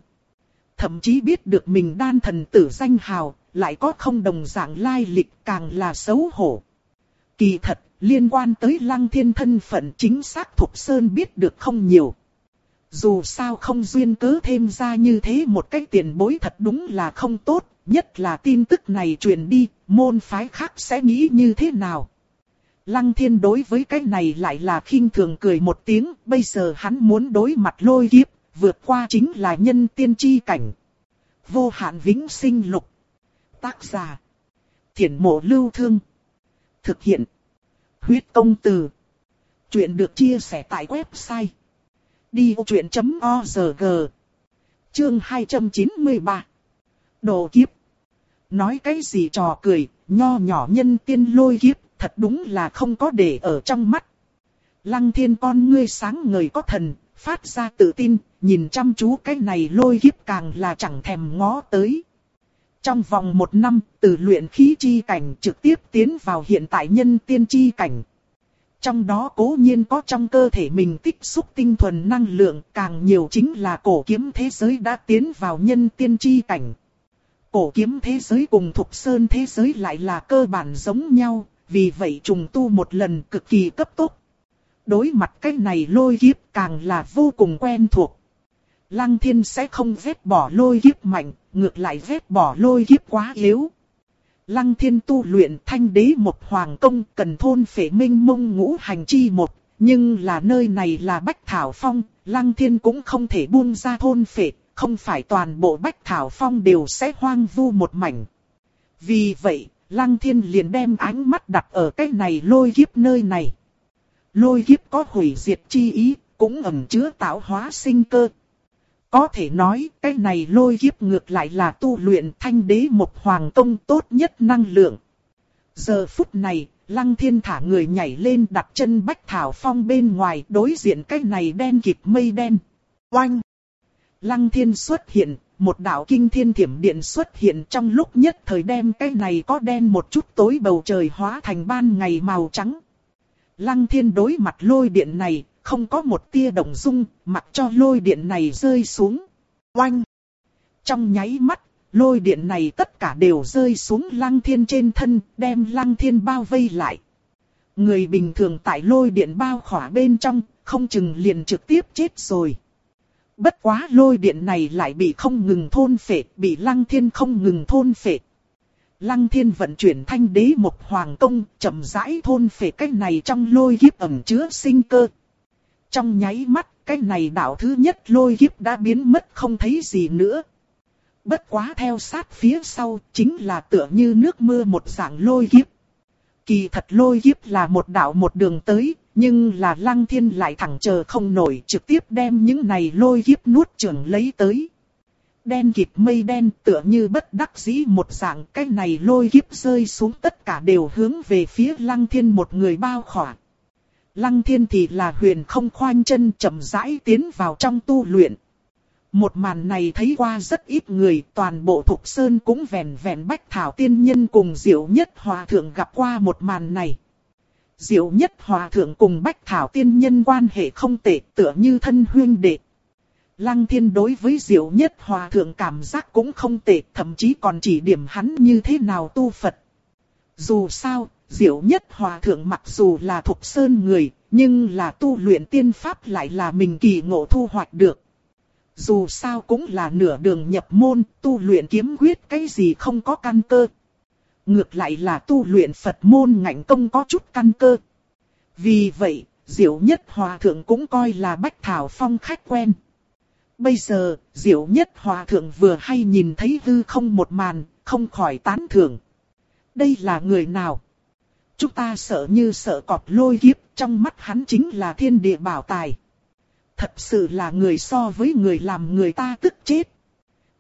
Thậm chí biết được mình đan thần tử danh hào, lại có không đồng dạng lai lịch càng là xấu hổ. Kỳ thật, liên quan tới lăng thiên thân phận chính xác Thục Sơn biết được không nhiều. Dù sao không duyên cớ thêm ra như thế một cái tiền bối thật đúng là không tốt, nhất là tin tức này truyền đi, môn phái khác sẽ nghĩ như thế nào. Lăng thiên đối với cái này lại là khinh thường cười một tiếng, bây giờ hắn muốn đối mặt lôi kiếp, vượt qua chính là nhân tiên chi cảnh. Vô hạn vĩnh sinh lục. Tác giả. Thiển mộ lưu thương. Thực hiện. Huyết công từ. Chuyện được chia sẻ tại website. Đi vô chuyện.org Chương 293 Đồ kiếp Nói cái gì trò cười, nho nhỏ nhân tiên lôi kiếp, thật đúng là không có để ở trong mắt. Lăng thiên con ngươi sáng ngời có thần, phát ra tự tin, nhìn chăm chú cái này lôi kiếp càng là chẳng thèm ngó tới. Trong vòng một năm, từ luyện khí chi cảnh trực tiếp tiến vào hiện tại nhân tiên chi cảnh. Trong đó cố nhiên có trong cơ thể mình tích xúc tinh thuần năng lượng, càng nhiều chính là cổ kiếm thế giới đã tiến vào nhân tiên chi cảnh. Cổ kiếm thế giới cùng thục sơn thế giới lại là cơ bản giống nhau, vì vậy trùng tu một lần cực kỳ cấp tốc. Đối mặt cái này lôi kiếp càng là vô cùng quen thuộc. Lăng thiên sẽ không vết bỏ lôi kiếp mạnh, ngược lại vết bỏ lôi kiếp quá yếu. Lăng thiên tu luyện thanh đế một hoàng công cần thôn phệ minh mông ngũ hành chi một, nhưng là nơi này là Bách Thảo Phong, Lăng thiên cũng không thể buông ra thôn phệ, không phải toàn bộ Bách Thảo Phong đều sẽ hoang vu một mảnh. Vì vậy, Lăng thiên liền đem ánh mắt đặt ở cái này lôi kiếp nơi này. Lôi kiếp có hủy diệt chi ý, cũng ẩn chứa tạo hóa sinh cơ, có thể nói, cái này lôi kiếp ngược lại là tu luyện thanh đế một hoàng tông tốt nhất năng lượng. Giờ phút này, lăng thiên thả người nhảy lên đặt chân bách thảo phong bên ngoài đối diện cái này đen kịp mây đen. Oanh! Lăng thiên xuất hiện, một đạo kinh thiên thiểm điện xuất hiện trong lúc nhất thời đem cái này có đen một chút tối bầu trời hóa thành ban ngày màu trắng. Lăng thiên đối mặt lôi điện này, không có một tia động dung, mặc cho lôi điện này rơi xuống. Oanh! Trong nháy mắt, lôi điện này tất cả đều rơi xuống lăng thiên trên thân, đem lăng thiên bao vây lại. Người bình thường tại lôi điện bao khỏa bên trong, không chừng liền trực tiếp chết rồi. Bất quá lôi điện này lại bị không ngừng thôn phệ, bị lăng thiên không ngừng thôn phệ. Lăng thiên vận chuyển thanh đế một hoàng công, chậm rãi thôn phệ cái này trong lôi kiếp ẩm chứa sinh cơ. Trong nháy mắt, cái này đạo thứ nhất lôi kiếp đã biến mất không thấy gì nữa. Bất quá theo sát phía sau chính là tựa như nước mưa một dạng lôi kiếp. Kỳ thật lôi kiếp là một đạo một đường tới, nhưng là lăng thiên lại thẳng chờ không nổi trực tiếp đem những này lôi kiếp nuốt trường lấy tới. Đen kịt mây đen tựa như bất đắc dĩ một dạng cái này lôi kiếp rơi xuống tất cả đều hướng về phía lăng thiên một người bao khỏa. Lăng thiên thì là huyền không khoanh chân chậm rãi tiến vào trong tu luyện. Một màn này thấy qua rất ít người, toàn bộ Thục Sơn cũng vẹn vẹn Bách Thảo Tiên Nhân cùng Diệu Nhất Hòa Thượng gặp qua một màn này. Diệu Nhất Hòa Thượng cùng Bách Thảo Tiên Nhân quan hệ không tệ tựa như thân huyên đệ. Lăng thiên đối với Diệu Nhất Hòa Thượng cảm giác cũng không tệ, thậm chí còn chỉ điểm hắn như thế nào tu Phật. Dù sao, Diệu Nhất Hòa Thượng mặc dù là Thục Sơn người, nhưng là tu luyện tiên pháp lại là mình kỳ ngộ thu hoạch được. Dù sao cũng là nửa đường nhập môn, tu luyện kiếm quyết cái gì không có căn cơ. Ngược lại là tu luyện Phật môn ngạnh công có chút căn cơ. Vì vậy, Diệu Nhất Hòa Thượng cũng coi là Bách Thảo Phong khách quen. Bây giờ, Diệu Nhất Hòa Thượng vừa hay nhìn thấy hư không một màn, không khỏi tán thưởng. Đây là người nào? Chúng ta sợ như sợ cọp lôi kiếp, trong mắt hắn chính là thiên địa bảo tài. Thật sự là người so với người làm người ta tức chết.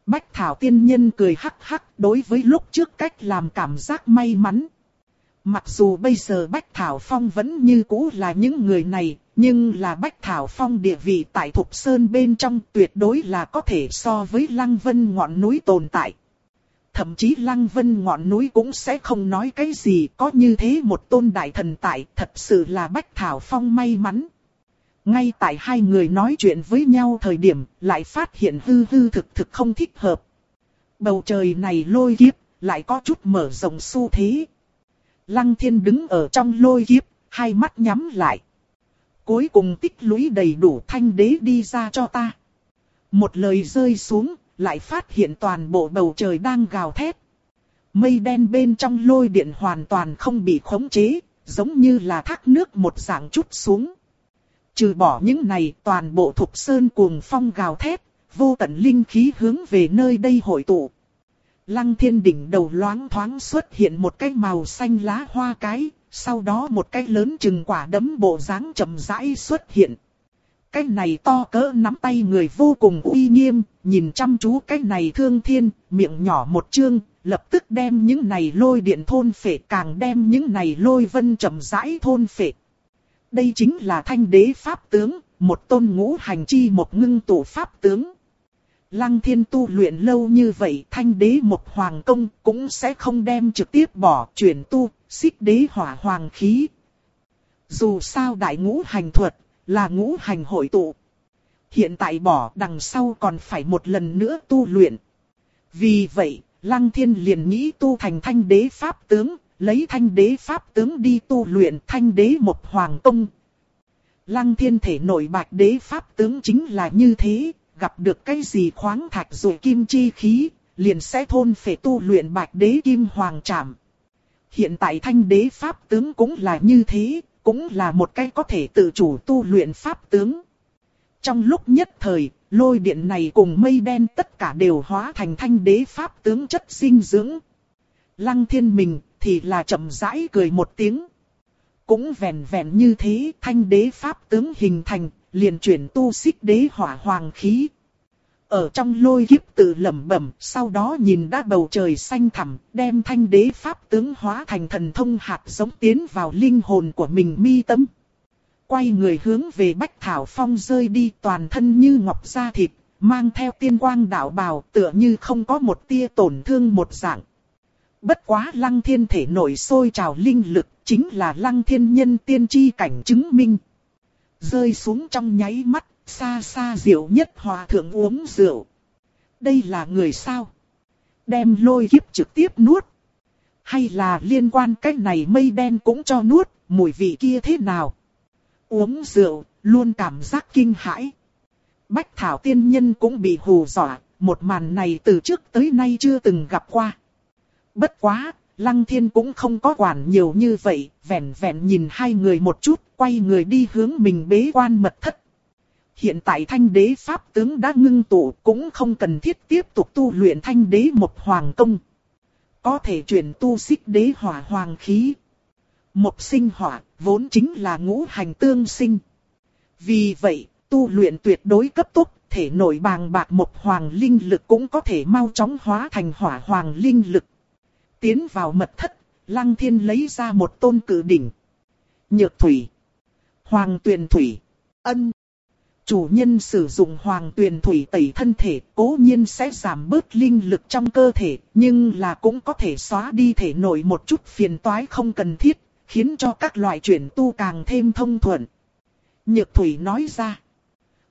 Bách Thảo tiên nhân cười hắc hắc đối với lúc trước cách làm cảm giác may mắn. Mặc dù bây giờ Bách Thảo Phong vẫn như cũ là những người này, nhưng là Bách Thảo Phong địa vị tại Thục Sơn bên trong tuyệt đối là có thể so với Lăng Vân ngọn núi tồn tại. Thậm chí Lăng Vân ngọn núi cũng sẽ không nói cái gì có như thế một tôn đại thần tại thật sự là Bách Thảo Phong may mắn. Ngay tại hai người nói chuyện với nhau thời điểm lại phát hiện hư hư thực thực không thích hợp. Bầu trời này lôi kiếp, lại có chút mở rộng xu thế. Lăng thiên đứng ở trong lôi kiếp, hai mắt nhắm lại. Cuối cùng tích lũy đầy đủ thanh đế đi ra cho ta. Một lời rơi xuống, lại phát hiện toàn bộ bầu trời đang gào thét. Mây đen bên trong lôi điện hoàn toàn không bị khống chế, giống như là thác nước một dạng chút xuống. Trừ bỏ những này, toàn bộ thục sơn cuồng phong gào thét, vô tận linh khí hướng về nơi đây hội tụ. Lăng thiên đỉnh đầu loáng thoáng xuất hiện một cái màu xanh lá hoa cái, sau đó một cái lớn chừng quả đấm bộ dáng chậm rãi xuất hiện. Cái này to cỡ nắm tay người vô cùng uy nghiêm, nhìn chăm chú cái này thương thiên, miệng nhỏ một chương, lập tức đem những này lôi điện thôn phệ càng đem những này lôi vân chậm rãi thôn phệ. Đây chính là thanh đế pháp tướng, một tôn ngũ hành chi một ngưng tụ pháp tướng. Lăng thiên tu luyện lâu như vậy thanh đế một hoàng công cũng sẽ không đem trực tiếp bỏ chuyển tu, xích đế hỏa hoàng khí. Dù sao đại ngũ hành thuật, là ngũ hành hội tụ. Hiện tại bỏ đằng sau còn phải một lần nữa tu luyện. Vì vậy, Lăng Thiên liền nghĩ tu thành thanh đế pháp tướng, lấy thanh đế pháp tướng đi tu luyện thanh đế một hoàng tông. Lăng thiên thể nội bạch đế pháp tướng chính là như thế, gặp được cái gì khoáng thạch rồi kim chi khí, liền sẽ thôn phệ tu luyện bạch đế kim hoàng trảm. Hiện tại thanh đế pháp tướng cũng là như thế, cũng là một cái có thể tự chủ tu luyện pháp tướng. Trong lúc nhất thời, lôi điện này cùng mây đen tất cả đều hóa thành thanh đế pháp tướng chất sinh dưỡng. Lăng thiên mình thì là chậm rãi cười một tiếng. Cũng vẹn vẹn như thế thanh đế pháp tướng hình thành, liền chuyển tu xích đế hỏa hoàng khí. Ở trong lôi kiếp tự lẩm bẩm, sau đó nhìn đã bầu trời xanh thẳm, đem thanh đế pháp tướng hóa thành thần thông hạt giống tiến vào linh hồn của mình mi tâm. Quay người hướng về Bách Thảo Phong rơi đi toàn thân như ngọc da thịt, mang theo tiên quang đạo bào tựa như không có một tia tổn thương một dạng. Bất quá lăng thiên thể nổi sôi trào linh lực, chính là lăng thiên nhân tiên tri cảnh chứng minh. Rơi xuống trong nháy mắt, xa xa diệu nhất hòa thượng uống rượu. Đây là người sao? Đem lôi kiếp trực tiếp nuốt. Hay là liên quan cách này mây đen cũng cho nuốt, mùi vị kia thế nào? Uống rượu, luôn cảm giác kinh hãi. Bách Thảo tiên nhân cũng bị hù dọa, một màn này từ trước tới nay chưa từng gặp qua. Bất quá, Lăng Thiên cũng không có quản nhiều như vậy, vẹn vẹn nhìn hai người một chút, quay người đi hướng mình bế quan mật thất. Hiện tại thanh đế pháp tướng đã ngưng tụ cũng không cần thiết tiếp tục tu luyện thanh đế một hoàng công. Có thể chuyển tu xích đế hỏa hoàng khí. Một sinh hỏa vốn chính là ngũ hành tương sinh. Vì vậy, tu luyện tuyệt đối cấp tốc, thể nội bàng bạc một hoàng linh lực cũng có thể mau chóng hóa thành hỏa hoàng linh lực. Tiến vào mật thất, lăng thiên lấy ra một tôn cử đỉnh. Nhược thủy. Hoàng tuyền thủy. Ân. Chủ nhân sử dụng hoàng tuyền thủy tẩy thân thể cố nhiên sẽ giảm bớt linh lực trong cơ thể, nhưng là cũng có thể xóa đi thể nội một chút phiền toái không cần thiết, khiến cho các loại chuyển tu càng thêm thông thuận. Nhược thủy nói ra.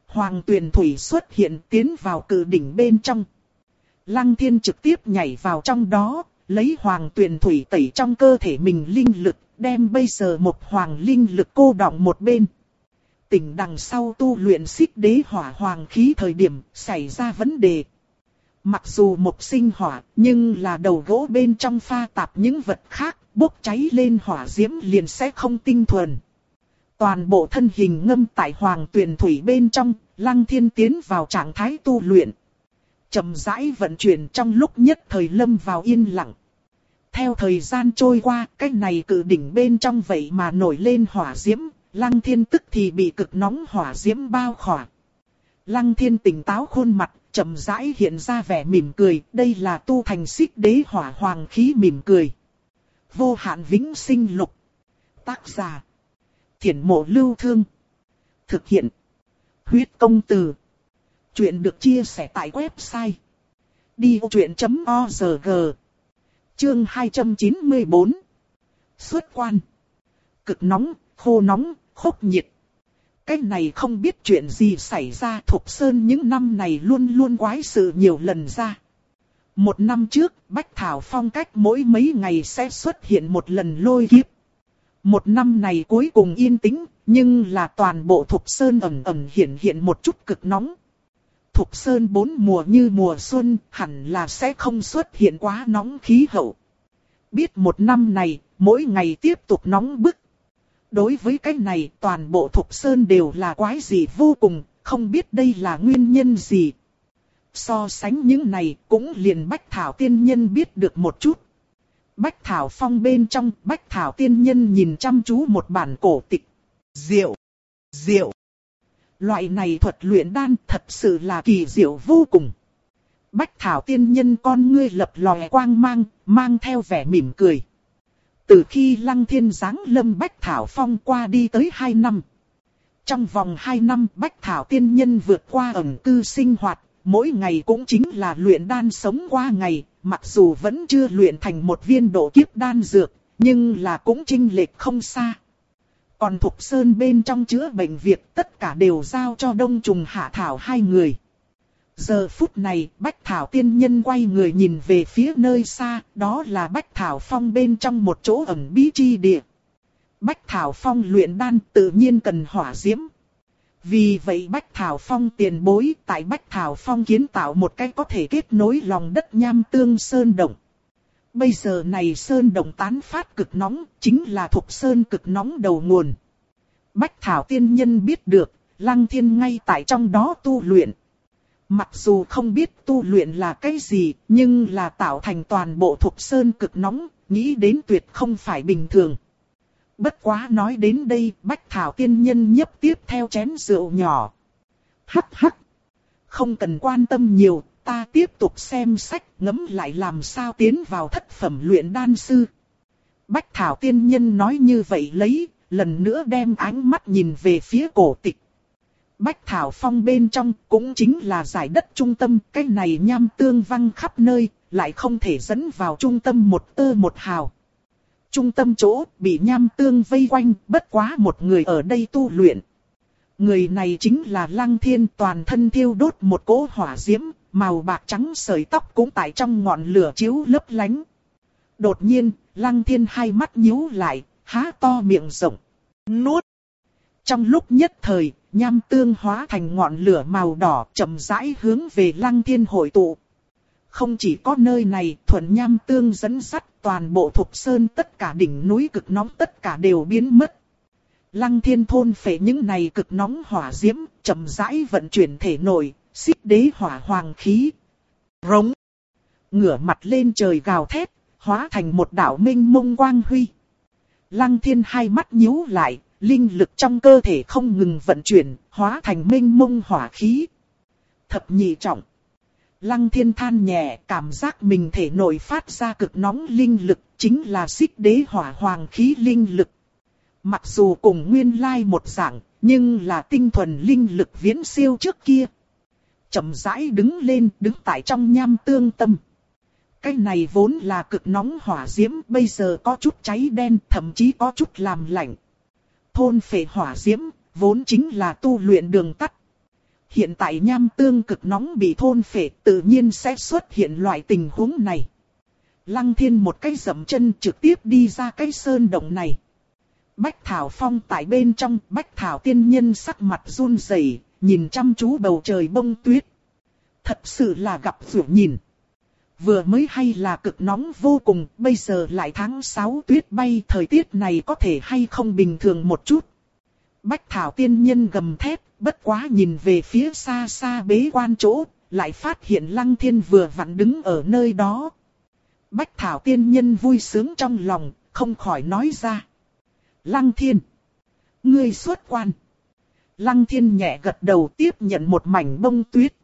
Hoàng tuyền thủy xuất hiện tiến vào cử đỉnh bên trong. Lăng thiên trực tiếp nhảy vào trong đó, lấy hoàng tuyền thủy tẩy trong cơ thể mình linh lực, đem bây giờ một hoàng linh lực cô đọng một bên. Tỉnh đằng sau tu luyện xích đế hỏa hoàng khí thời điểm xảy ra vấn đề. Mặc dù một sinh hỏa, nhưng là đầu gỗ bên trong pha tạp những vật khác, bốc cháy lên hỏa diễm liền sẽ không tinh thuần. Toàn bộ thân hình ngâm tại hoàng tuyển thủy bên trong, lăng thiên tiến vào trạng thái tu luyện chậm rãi vận chuyển trong lúc nhất thời lâm vào yên lặng. Theo thời gian trôi qua, cái này cử đỉnh bên trong vậy mà nổi lên hỏa diễm, lăng thiên tức thì bị cực nóng hỏa diễm bao khỏa. Lăng thiên tỉnh táo khuôn mặt, chậm rãi hiện ra vẻ mỉm cười, đây là tu thành xích đế hỏa hoàng khí mỉm cười. Vô hạn vĩnh sinh lục. Tác giả. Thiển mộ lưu thương. Thực hiện. Huyết công từ. Chuyện được chia sẻ tại website. Đi vô chuyện.org Chương 294 Xuất quan Cực nóng, khô nóng, khốc nhiệt. Cái này không biết chuyện gì xảy ra Thục Sơn những năm này luôn luôn quái sự nhiều lần ra. Một năm trước, Bách Thảo Phong cách mỗi mấy ngày sẽ xuất hiện một lần lôi kiếp. Một năm này cuối cùng yên tĩnh, nhưng là toàn bộ Thục Sơn ẩn ẩn hiện hiện một chút cực nóng. Thục Sơn bốn mùa như mùa xuân, hẳn là sẽ không xuất hiện quá nóng khí hậu. Biết một năm này, mỗi ngày tiếp tục nóng bức. Đối với cái này, toàn bộ Thục Sơn đều là quái gì vô cùng, không biết đây là nguyên nhân gì. So sánh những này, cũng liền Bách Thảo Tiên Nhân biết được một chút. Bách Thảo Phong bên trong, Bách Thảo Tiên Nhân nhìn chăm chú một bản cổ tịch. Diệu! Diệu! Loại này thuật luyện đan thật sự là kỳ diệu vô cùng. Bách Thảo Tiên Nhân con ngươi lập lòe quang mang, mang theo vẻ mỉm cười. Từ khi Lăng Thiên giáng lâm Bách Thảo Phong qua đi tới 2 năm. Trong vòng 2 năm Bách Thảo Tiên Nhân vượt qua ẩn cư sinh hoạt, mỗi ngày cũng chính là luyện đan sống qua ngày, mặc dù vẫn chưa luyện thành một viên độ kiếp đan dược, nhưng là cũng trinh lệch không xa. Còn Thục Sơn bên trong chữa bệnh việc tất cả đều giao cho Đông Trùng Hạ Thảo hai người. Giờ phút này, Bách Thảo tiên nhân quay người nhìn về phía nơi xa, đó là Bách Thảo Phong bên trong một chỗ ẩn bí chi địa. Bách Thảo Phong luyện đan tự nhiên cần hỏa diễm. Vì vậy Bách Thảo Phong tiền bối tại Bách Thảo Phong kiến tạo một cách có thể kết nối lòng đất nham tương sơn động. Bây giờ này sơn động tán phát cực nóng, chính là thuộc sơn cực nóng đầu nguồn. Bách Thảo tiên nhân biết được, Lăng Thiên ngay tại trong đó tu luyện. Mặc dù không biết tu luyện là cái gì, nhưng là tạo thành toàn bộ thuộc sơn cực nóng, nghĩ đến tuyệt không phải bình thường. Bất quá nói đến đây, Bách Thảo tiên nhân nhấp tiếp theo chén rượu nhỏ. Hắc hắc. Không cần quan tâm nhiều, ta tiếp tục xem sách ngấm lại làm sao tiến vào thất phẩm luyện đan sư. Bách Thảo tiên nhân nói như vậy lấy, lần nữa đem ánh mắt nhìn về phía cổ tịch. Bách Thảo Phong bên trong cũng chính là giải đất trung tâm, cái này nham tương văng khắp nơi, lại không thể dẫn vào trung tâm một tơ một hào. Trung tâm chỗ bị nham tương vây quanh, bất quá một người ở đây tu luyện. Người này chính là Lăng Thiên toàn thân thiêu đốt một cỗ hỏa diễm, màu bạc trắng sợi tóc cũng tại trong ngọn lửa chiếu lấp lánh. Đột nhiên, Lăng Thiên hai mắt nhíu lại, há to miệng rộng. Nuốt! Trong lúc nhất thời, nham tương hóa thành ngọn lửa màu đỏ chậm rãi hướng về lăng thiên hội tụ. Không chỉ có nơi này, thuần nham tương dẫn sắt toàn bộ thục sơn tất cả đỉnh núi cực nóng tất cả đều biến mất. Lăng thiên thôn phệ những này cực nóng hỏa diễm, chậm rãi vận chuyển thể nội, xích đế hỏa hoàng khí. Rống. Ngửa mặt lên trời gào thét, hóa thành một đạo minh mông quang huy. Lăng thiên hai mắt nhíu lại, linh lực trong cơ thể không ngừng vận chuyển, hóa thành minh mông hỏa khí. Thập nhị trọng. Lăng thiên than nhẹ, cảm giác mình thể nội phát ra cực nóng linh lực, chính là xích đế hỏa hoàng khí linh lực. Mặc dù cùng nguyên lai một dạng, nhưng là tinh thuần linh lực viễn siêu trước kia chậm rãi đứng lên, đứng tại trong nham tương tâm. Cái này vốn là cực nóng hỏa diễm, bây giờ có chút cháy đen, thậm chí có chút làm lạnh. Thôn phệ hỏa diễm, vốn chính là tu luyện đường tắt. Hiện tại nham tương cực nóng bị thôn phệ tự nhiên sẽ xuất hiện loại tình huống này. Lăng thiên một cái dậm chân trực tiếp đi ra cái sơn động này. Bách Thảo Phong tại bên trong, Bách Thảo tiên nhân sắc mặt run rẩy, nhìn chăm chú bầu trời bông tuyết. Thật sự là gặp vừa nhìn. Vừa mới hay là cực nóng vô cùng, bây giờ lại tháng 6 tuyết bay, thời tiết này có thể hay không bình thường một chút. Bách Thảo tiên nhân gầm thét, bất quá nhìn về phía xa xa bế quan chỗ, lại phát hiện Lăng Thiên vừa vặn đứng ở nơi đó. Bách Thảo tiên nhân vui sướng trong lòng, không khỏi nói ra. Lăng Thiên. Ngươi xuất quan. Lăng Thiên nhẹ gật đầu tiếp nhận một mảnh bông tuyết.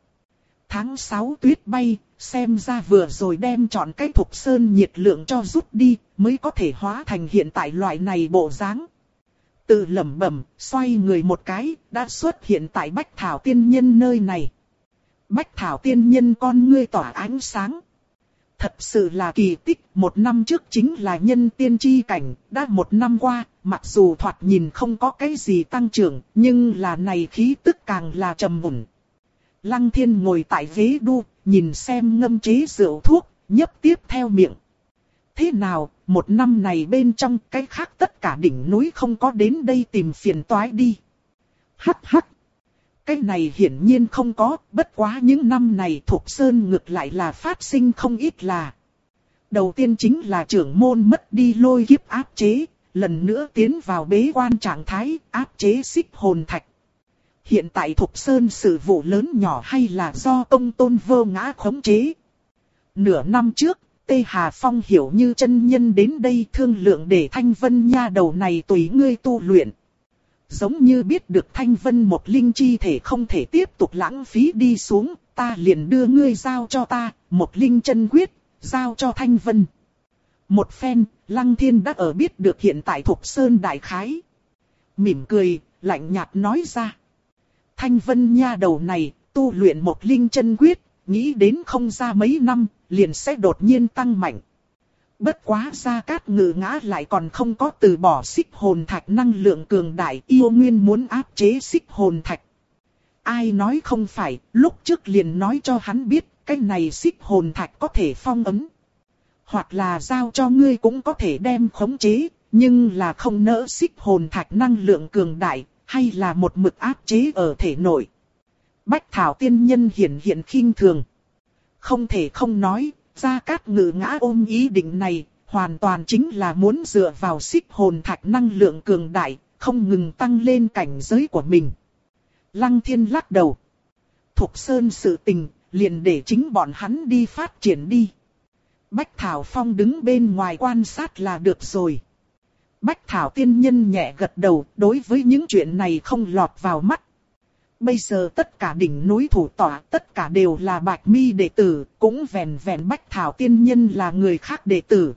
Tháng 6 tuyết bay, xem ra vừa rồi đem chọn cái thục sơn nhiệt lượng cho rút đi, mới có thể hóa thành hiện tại loại này bộ dáng. Tự lẩm bẩm, xoay người một cái, đã xuất hiện tại Bách Thảo Tiên Nhân nơi này. Bách Thảo Tiên Nhân con ngươi tỏa ánh sáng. Thật sự là kỳ tích, một năm trước chính là nhân tiên tri cảnh, đã một năm qua, mặc dù thoạt nhìn không có cái gì tăng trưởng, nhưng là này khí tức càng là trầm mùn. Lăng thiên ngồi tại ghế đu, nhìn xem ngâm chế rượu thuốc, nhấp tiếp theo miệng. Thế nào, một năm này bên trong cái khác tất cả đỉnh núi không có đến đây tìm phiền toái đi. Hắc hắc. Cái này hiển nhiên không có, bất quá những năm này thuộc sơn ngược lại là phát sinh không ít là. Đầu tiên chính là trưởng môn mất đi lôi kiếp áp chế, lần nữa tiến vào bế quan trạng thái, áp chế xích hồn thạch. Hiện tại Thục Sơn sự vụ lớn nhỏ hay là do công tôn vô ngã khống chế. Nửa năm trước, Tê Hà Phong hiểu như chân nhân đến đây thương lượng để Thanh Vân nha đầu này tùy ngươi tu luyện. Giống như biết được Thanh Vân một linh chi thể không thể tiếp tục lãng phí đi xuống, ta liền đưa ngươi giao cho ta, một linh chân quyết, giao cho Thanh Vân. Một phen, Lăng Thiên đã ở biết được hiện tại thuộc Sơn Đại Khái. Mỉm cười, lạnh nhạt nói ra. Thanh Vân nha đầu này, tu luyện một linh chân quyết, nghĩ đến không ra mấy năm, liền sẽ đột nhiên tăng mạnh. Bất quá ra cát ngự ngã lại còn không có từ bỏ xích hồn thạch năng lượng cường đại yêu nguyên muốn áp chế xích hồn thạch. Ai nói không phải, lúc trước liền nói cho hắn biết, cái này xích hồn thạch có thể phong ấm. Hoặc là giao cho ngươi cũng có thể đem khống chế, nhưng là không nỡ xích hồn thạch năng lượng cường đại, hay là một mực áp chế ở thể nội. Bách Thảo tiên nhân hiển hiện khinh thường. Không thể không nói, Gia Cát Ngự ngã ôm ý định này, hoàn toàn chính là muốn dựa vào xích hồn thạch năng lượng cường đại, không ngừng tăng lên cảnh giới của mình. Lăng thiên lắc đầu. Thục Sơn sự tình, liền để chính bọn hắn đi phát triển đi. Bách Thảo Phong đứng bên ngoài quan sát là được rồi. Bách Thảo tiên nhân nhẹ gật đầu, đối với những chuyện này không lọt vào mắt. Bây giờ tất cả đỉnh núi thủ tọa, tất cả đều là bạch mi đệ tử, cũng vẹn vẹn Bách Thảo tiên nhân là người khác đệ tử.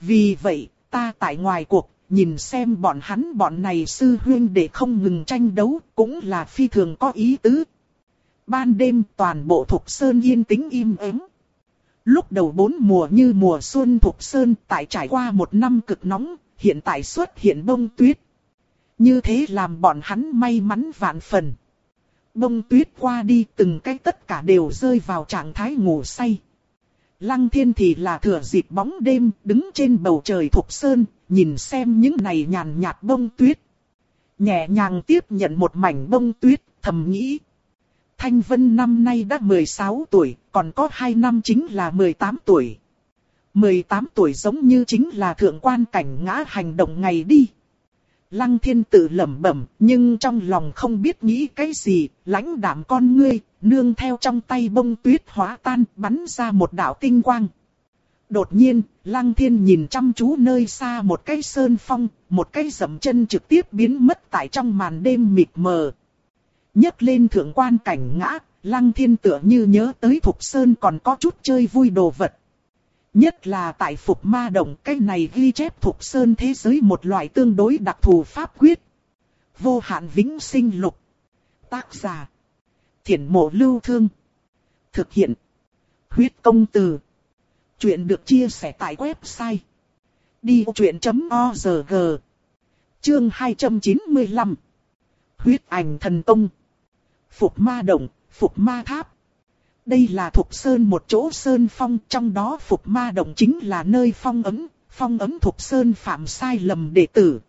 Vì vậy, ta tại ngoài cuộc, nhìn xem bọn hắn bọn này sư huyên để không ngừng tranh đấu, cũng là phi thường có ý tứ. Ban đêm toàn bộ Thục Sơn yên tĩnh im ắng. Lúc đầu bốn mùa như mùa xuân Thục Sơn tại trải qua một năm cực nóng, hiện tại xuất hiện bông tuyết. Như thế làm bọn hắn may mắn vạn phần. Bông tuyết qua đi từng cái tất cả đều rơi vào trạng thái ngủ say. Lăng thiên thì là thừa dịp bóng đêm đứng trên bầu trời thục sơn, nhìn xem những này nhàn nhạt bông tuyết. Nhẹ nhàng tiếp nhận một mảnh bông tuyết, thầm nghĩ. Thanh Vân năm nay đã 16 tuổi, còn có 2 năm chính là 18 tuổi. 18 tuổi giống như chính là thượng quan cảnh ngã hành động ngày đi. Lăng thiên tự lẩm bẩm, nhưng trong lòng không biết nghĩ cái gì, lãnh đạm con ngươi, nương theo trong tay bông tuyết hóa tan, bắn ra một đạo tinh quang. Đột nhiên, lăng thiên nhìn chăm chú nơi xa một cái sơn phong, một cái dầm chân trực tiếp biến mất tại trong màn đêm mịt mờ. nhấc lên thượng quan cảnh ngã, lăng thiên tựa như nhớ tới thục sơn còn có chút chơi vui đồ vật. Nhất là tại Phục Ma Động cái này ghi chép thuộc sơn thế giới một loại tương đối đặc thù pháp quyết. Vô hạn vĩnh sinh lục. Tác giả. Thiển mộ lưu thương. Thực hiện. Huyết công từ. Chuyện được chia sẻ tại website. Đi chuyện.org Chương 295 Huyết ảnh thần tông Phục ma động, phục ma tháp đây là thuộc Sơn một chỗ Sơn Phong, trong đó Phục Ma Động chính là nơi phong ấm, phong ấm thuộc Sơn phạm sai lầm đệ tử.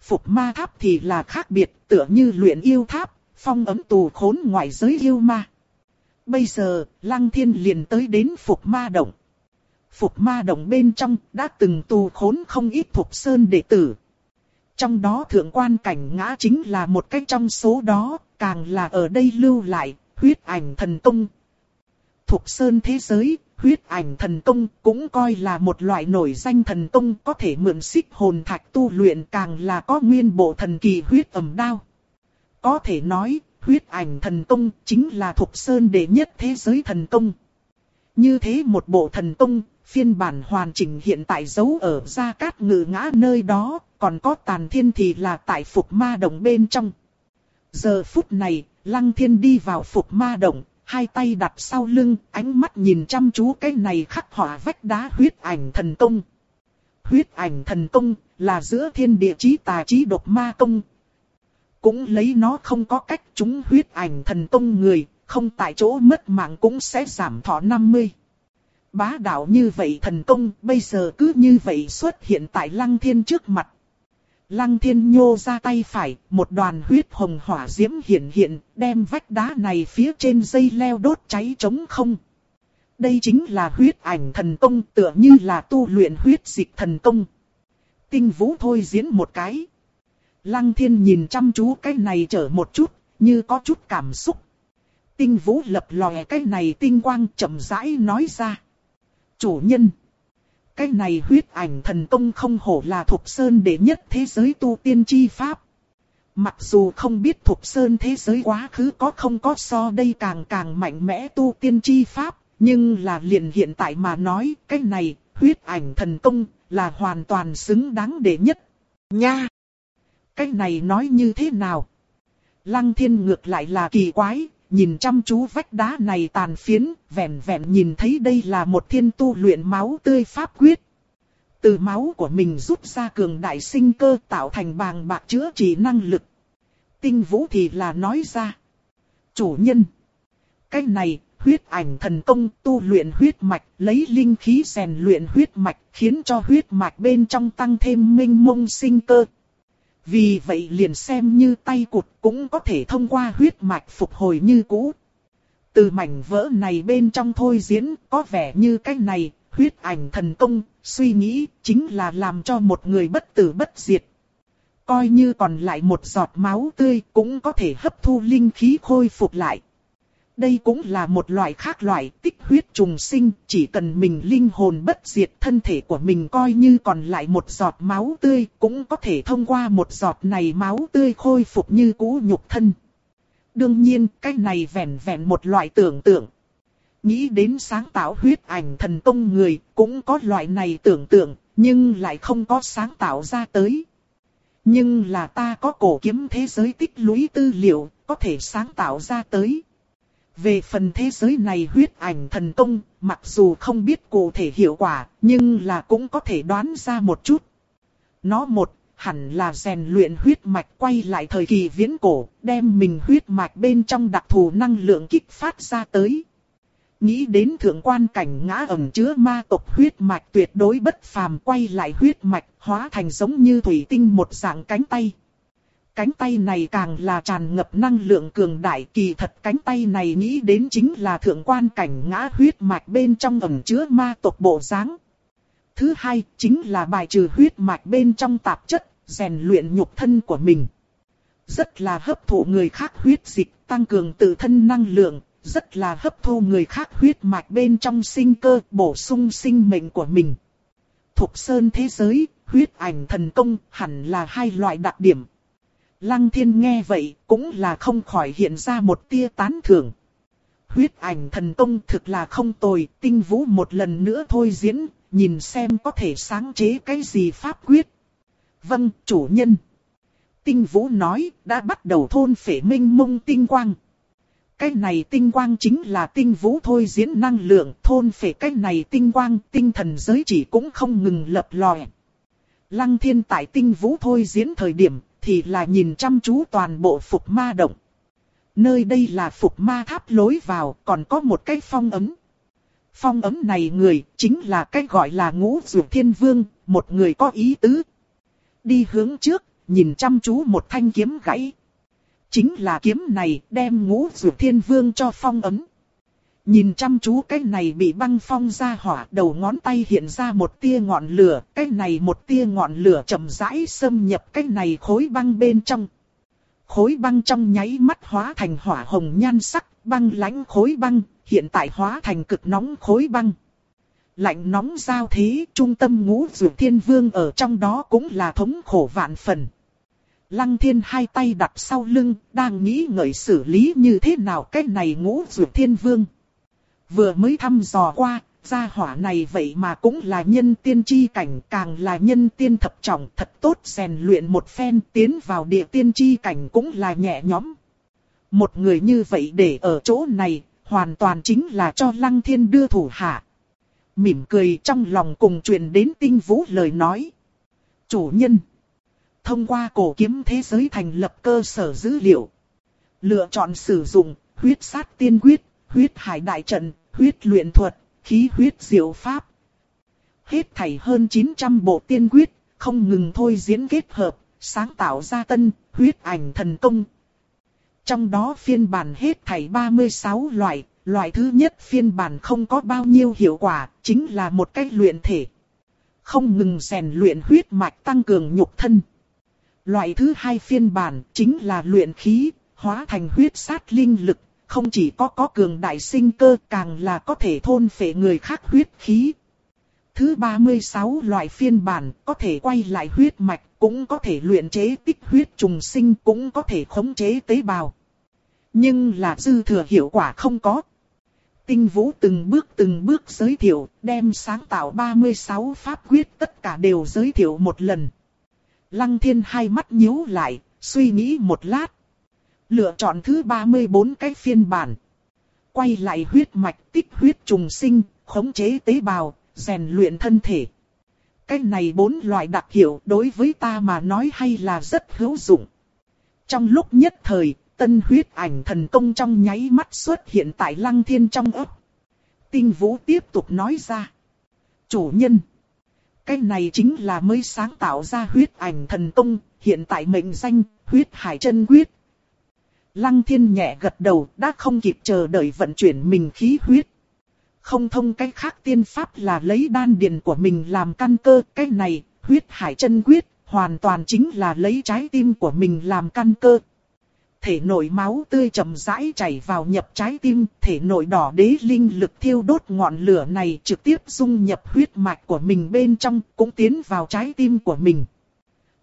Phục Ma Tháp thì là khác biệt, tựa như luyện yêu tháp, phong ấm tù khốn ngoại giới yêu ma. Bây giờ, Lăng Thiên liền tới đến Phục Ma Động. Phục Ma Động bên trong đã từng tù khốn không ít thuộc Sơn đệ tử. Trong đó thượng quan cảnh ngã chính là một cách trong số đó, càng là ở đây lưu lại, huyết ảnh thần công, thuộc Sơn thế giới, huyết ảnh thần công cũng coi là một loại nổi danh thần công có thể mượn xích hồn thạch tu luyện càng là có nguyên bộ thần kỳ huyết ẩm đao. Có thể nói, huyết ảnh thần công chính là thuộc Sơn đệ nhất thế giới thần công. Như thế một bộ thần công, phiên bản hoàn chỉnh hiện tại giấu ở gia cát ngự ngã nơi đó, còn có tàn thiên thì là tại phục ma đồng bên trong. Giờ phút này, Lăng Thiên đi vào phục ma động, hai tay đặt sau lưng, ánh mắt nhìn chăm chú cái này khắc họa vách đá huyết ảnh thần công. Huyết ảnh thần công là giữa thiên địa chí tà chí độc ma công. Cũng lấy nó không có cách chúng huyết ảnh thần công người, không tại chỗ mất mạng cũng sẽ giảm thọ 50. Bá đạo như vậy thần công bây giờ cứ như vậy xuất hiện tại lăng thiên trước mặt. Lăng thiên nhô ra tay phải, một đoàn huyết hồng hỏa diễm hiện hiện, đem vách đá này phía trên dây leo đốt cháy trống không. Đây chính là huyết ảnh thần công tựa như là tu luyện huyết dịch thần công. Tinh vũ thôi diễn một cái. Lăng thiên nhìn chăm chú cái này chở một chút, như có chút cảm xúc. Tinh vũ lập lòe cái này tinh quang chậm rãi nói ra. Chủ nhân cái này huyết ảnh thần công không hổ là thuộc sơn đệ nhất thế giới tu tiên chi pháp. Mặc dù không biết thuộc sơn thế giới quá khứ có không có so đây càng càng mạnh mẽ tu tiên chi pháp, nhưng là liền hiện tại mà nói cái này huyết ảnh thần công là hoàn toàn xứng đáng đệ nhất. Nha! Cái này nói như thế nào? Lăng thiên ngược lại là kỳ quái, nhìn chăm chú vách đá này tàn phiến, vẹn vẹn nhìn thấy đây là một thiên tu luyện máu tươi pháp quyết. Từ máu của mình rút ra cường đại sinh cơ tạo thành bàng bạc chữa trị năng lực. Tinh vũ thì là nói ra. Chủ nhân. Cái này, huyết ảnh thần công tu luyện huyết mạch, lấy linh khí rèn luyện huyết mạch, khiến cho huyết mạch bên trong tăng thêm minh mông sinh cơ, vì vậy liền xem như tay cụt cũng có thể thông qua huyết mạch phục hồi như cũ. Từ mảnh vỡ này bên trong thôi diễn có vẻ như cái này, huyết ảnh thần công, suy nghĩ chính là làm cho một người bất tử bất diệt. Coi như còn lại một giọt máu tươi cũng có thể hấp thu linh khí khôi phục lại. Đây cũng là một loại khác loại tích huyết trùng sinh, chỉ cần mình linh hồn bất diệt thân thể của mình coi như còn lại một giọt máu tươi, cũng có thể thông qua một giọt này máu tươi khôi phục như cũ nhục thân. Đương nhiên, cái này vẹn vẹn một loại tưởng tượng. Nghĩ đến sáng tạo huyết ảnh thần công người, cũng có loại này tưởng tượng, nhưng lại không có sáng tạo ra tới. Nhưng là ta có cổ kiếm thế giới tích lũy tư liệu, có thể sáng tạo ra tới. Về phần thế giới này huyết ảnh thần công, mặc dù không biết cụ thể hiệu quả, nhưng là cũng có thể đoán ra một chút. Nó một, hẳn là rèn luyện huyết mạch quay lại thời kỳ viễn cổ, đem mình huyết mạch bên trong đặc thù năng lượng kích phát ra tới. Nghĩ đến thượng quan cảnh ngã ẩm chứa ma tộc huyết mạch tuyệt đối bất phàm quay lại huyết mạch hóa thành giống như thủy tinh một dạng cánh tay. Cánh tay này càng là tràn ngập năng lượng cường đại kỳ thật cánh tay này nghĩ đến chính là thượng quan cảnh ngã huyết mạch bên trong ẩn chứa ma tộc bộ dáng. Thứ hai chính là bài trừ huyết mạch bên trong tạp chất, rèn luyện nhục thân của mình. Rất là hấp thụ người khác huyết dịch, tăng cường tự thân năng lượng, rất là hấp thu người khác huyết mạch bên trong sinh cơ, bổ sung sinh mệnh của mình. Thục sơn thế giới, huyết ảnh thần công hẳn là hai loại đặc điểm. Lăng thiên nghe vậy cũng là không khỏi hiện ra một tia tán thưởng. Huyết ảnh thần công thực là không tồi, tinh vũ một lần nữa thôi diễn, nhìn xem có thể sáng chế cái gì pháp quyết. Vâng, chủ nhân. Tinh vũ nói, đã bắt đầu thôn phệ minh mông tinh quang. Cái này tinh quang chính là tinh vũ thôi diễn năng lượng, thôn phệ cái này tinh quang, tinh thần giới chỉ cũng không ngừng lập lòe. Lăng thiên tại tinh vũ thôi diễn thời điểm, thì là nhìn chăm chú toàn bộ phục ma động. Nơi đây là phục ma tháp lối vào, còn có một cái phong ấm. Phong ấm này người, chính là cái gọi là ngũ dược thiên vương, một người có ý tứ. Đi hướng trước, nhìn chăm chú một thanh kiếm gãy. Chính là kiếm này đem ngũ dược thiên vương cho phong ấm. Nhìn chăm chú cái này bị băng phong ra hỏa đầu ngón tay hiện ra một tia ngọn lửa, cái này một tia ngọn lửa chậm rãi xâm nhập cái này khối băng bên trong. Khối băng trong nháy mắt hóa thành hỏa hồng nhan sắc, băng lãnh khối băng, hiện tại hóa thành cực nóng khối băng. Lạnh nóng giao thế, trung tâm ngũ dược thiên vương ở trong đó cũng là thống khổ vạn phần. Lăng thiên hai tay đặt sau lưng, đang nghĩ ngợi xử lý như thế nào cái này ngũ dược thiên vương. Vừa mới thăm dò qua, gia hỏa này vậy mà cũng là nhân tiên chi cảnh, càng là nhân tiên thập trọng, thật tốt rèn luyện một phen tiến vào địa tiên chi cảnh cũng là nhẹ nhõm. Một người như vậy để ở chỗ này, hoàn toàn chính là cho lăng thiên đưa thủ hạ. Mỉm cười trong lòng cùng truyền đến tinh vũ lời nói. Chủ nhân. Thông qua cổ kiếm thế giới thành lập cơ sở dữ liệu. Lựa chọn sử dụng huyết sát tiên quyết, huyết hải đại trận, huyết luyện thuật, khí huyết diệu pháp. Hết thảy hơn 900 bộ tiên quyết, không ngừng thôi diễn kết hợp, sáng tạo ra tân, huyết ảnh thần công. Trong đó phiên bản hết thảy 36 loại, loại thứ nhất phiên bản không có bao nhiêu hiệu quả, chính là một cách luyện thể. Không ngừng rèn luyện huyết mạch tăng cường nhục thân. Loại thứ hai phiên bản chính là luyện khí, hóa thành huyết sát linh lực, không chỉ có có cường đại sinh cơ càng là có thể thôn phệ người khác huyết khí. Thứ 36 loại phiên bản có thể quay lại huyết mạch, cũng có thể luyện chế tích huyết trùng sinh, cũng có thể khống chế tế bào. Nhưng là dư thừa hiệu quả không có. Tinh Vũ từng bước từng bước giới thiệu, đem sáng tạo 36 pháp quyết tất cả đều giới thiệu một lần. Lăng thiên hai mắt nhíu lại, suy nghĩ một lát, Lựa chọn thứ 34 cái phiên bản. Quay lại huyết mạch tích huyết trùng sinh, khống chế tế bào, rèn luyện thân thể. Cái này bốn loại đặc hiệu đối với ta mà nói hay là rất hữu dụng. Trong lúc nhất thời, tân huyết ảnh thần công trong nháy mắt xuất hiện tại lăng thiên trong ấp. Tinh vũ tiếp tục nói ra. Chủ nhân. Cái này chính là mới sáng tạo ra huyết ảnh thần công, hiện tại mệnh danh, huyết hải chân quyết, Lăng thiên nhẹ gật đầu đã không kịp chờ đợi vận chuyển mình khí huyết. Không thông cách khác tiên pháp là lấy đan điền của mình làm căn cơ. Cái này, huyết hải chân quyết, hoàn toàn chính là lấy trái tim của mình làm căn cơ. Thể nội máu tươi chậm rãi chảy vào nhập trái tim, thể nội đỏ đế linh lực thiêu đốt ngọn lửa này trực tiếp dung nhập huyết mạch của mình bên trong, cũng tiến vào trái tim của mình.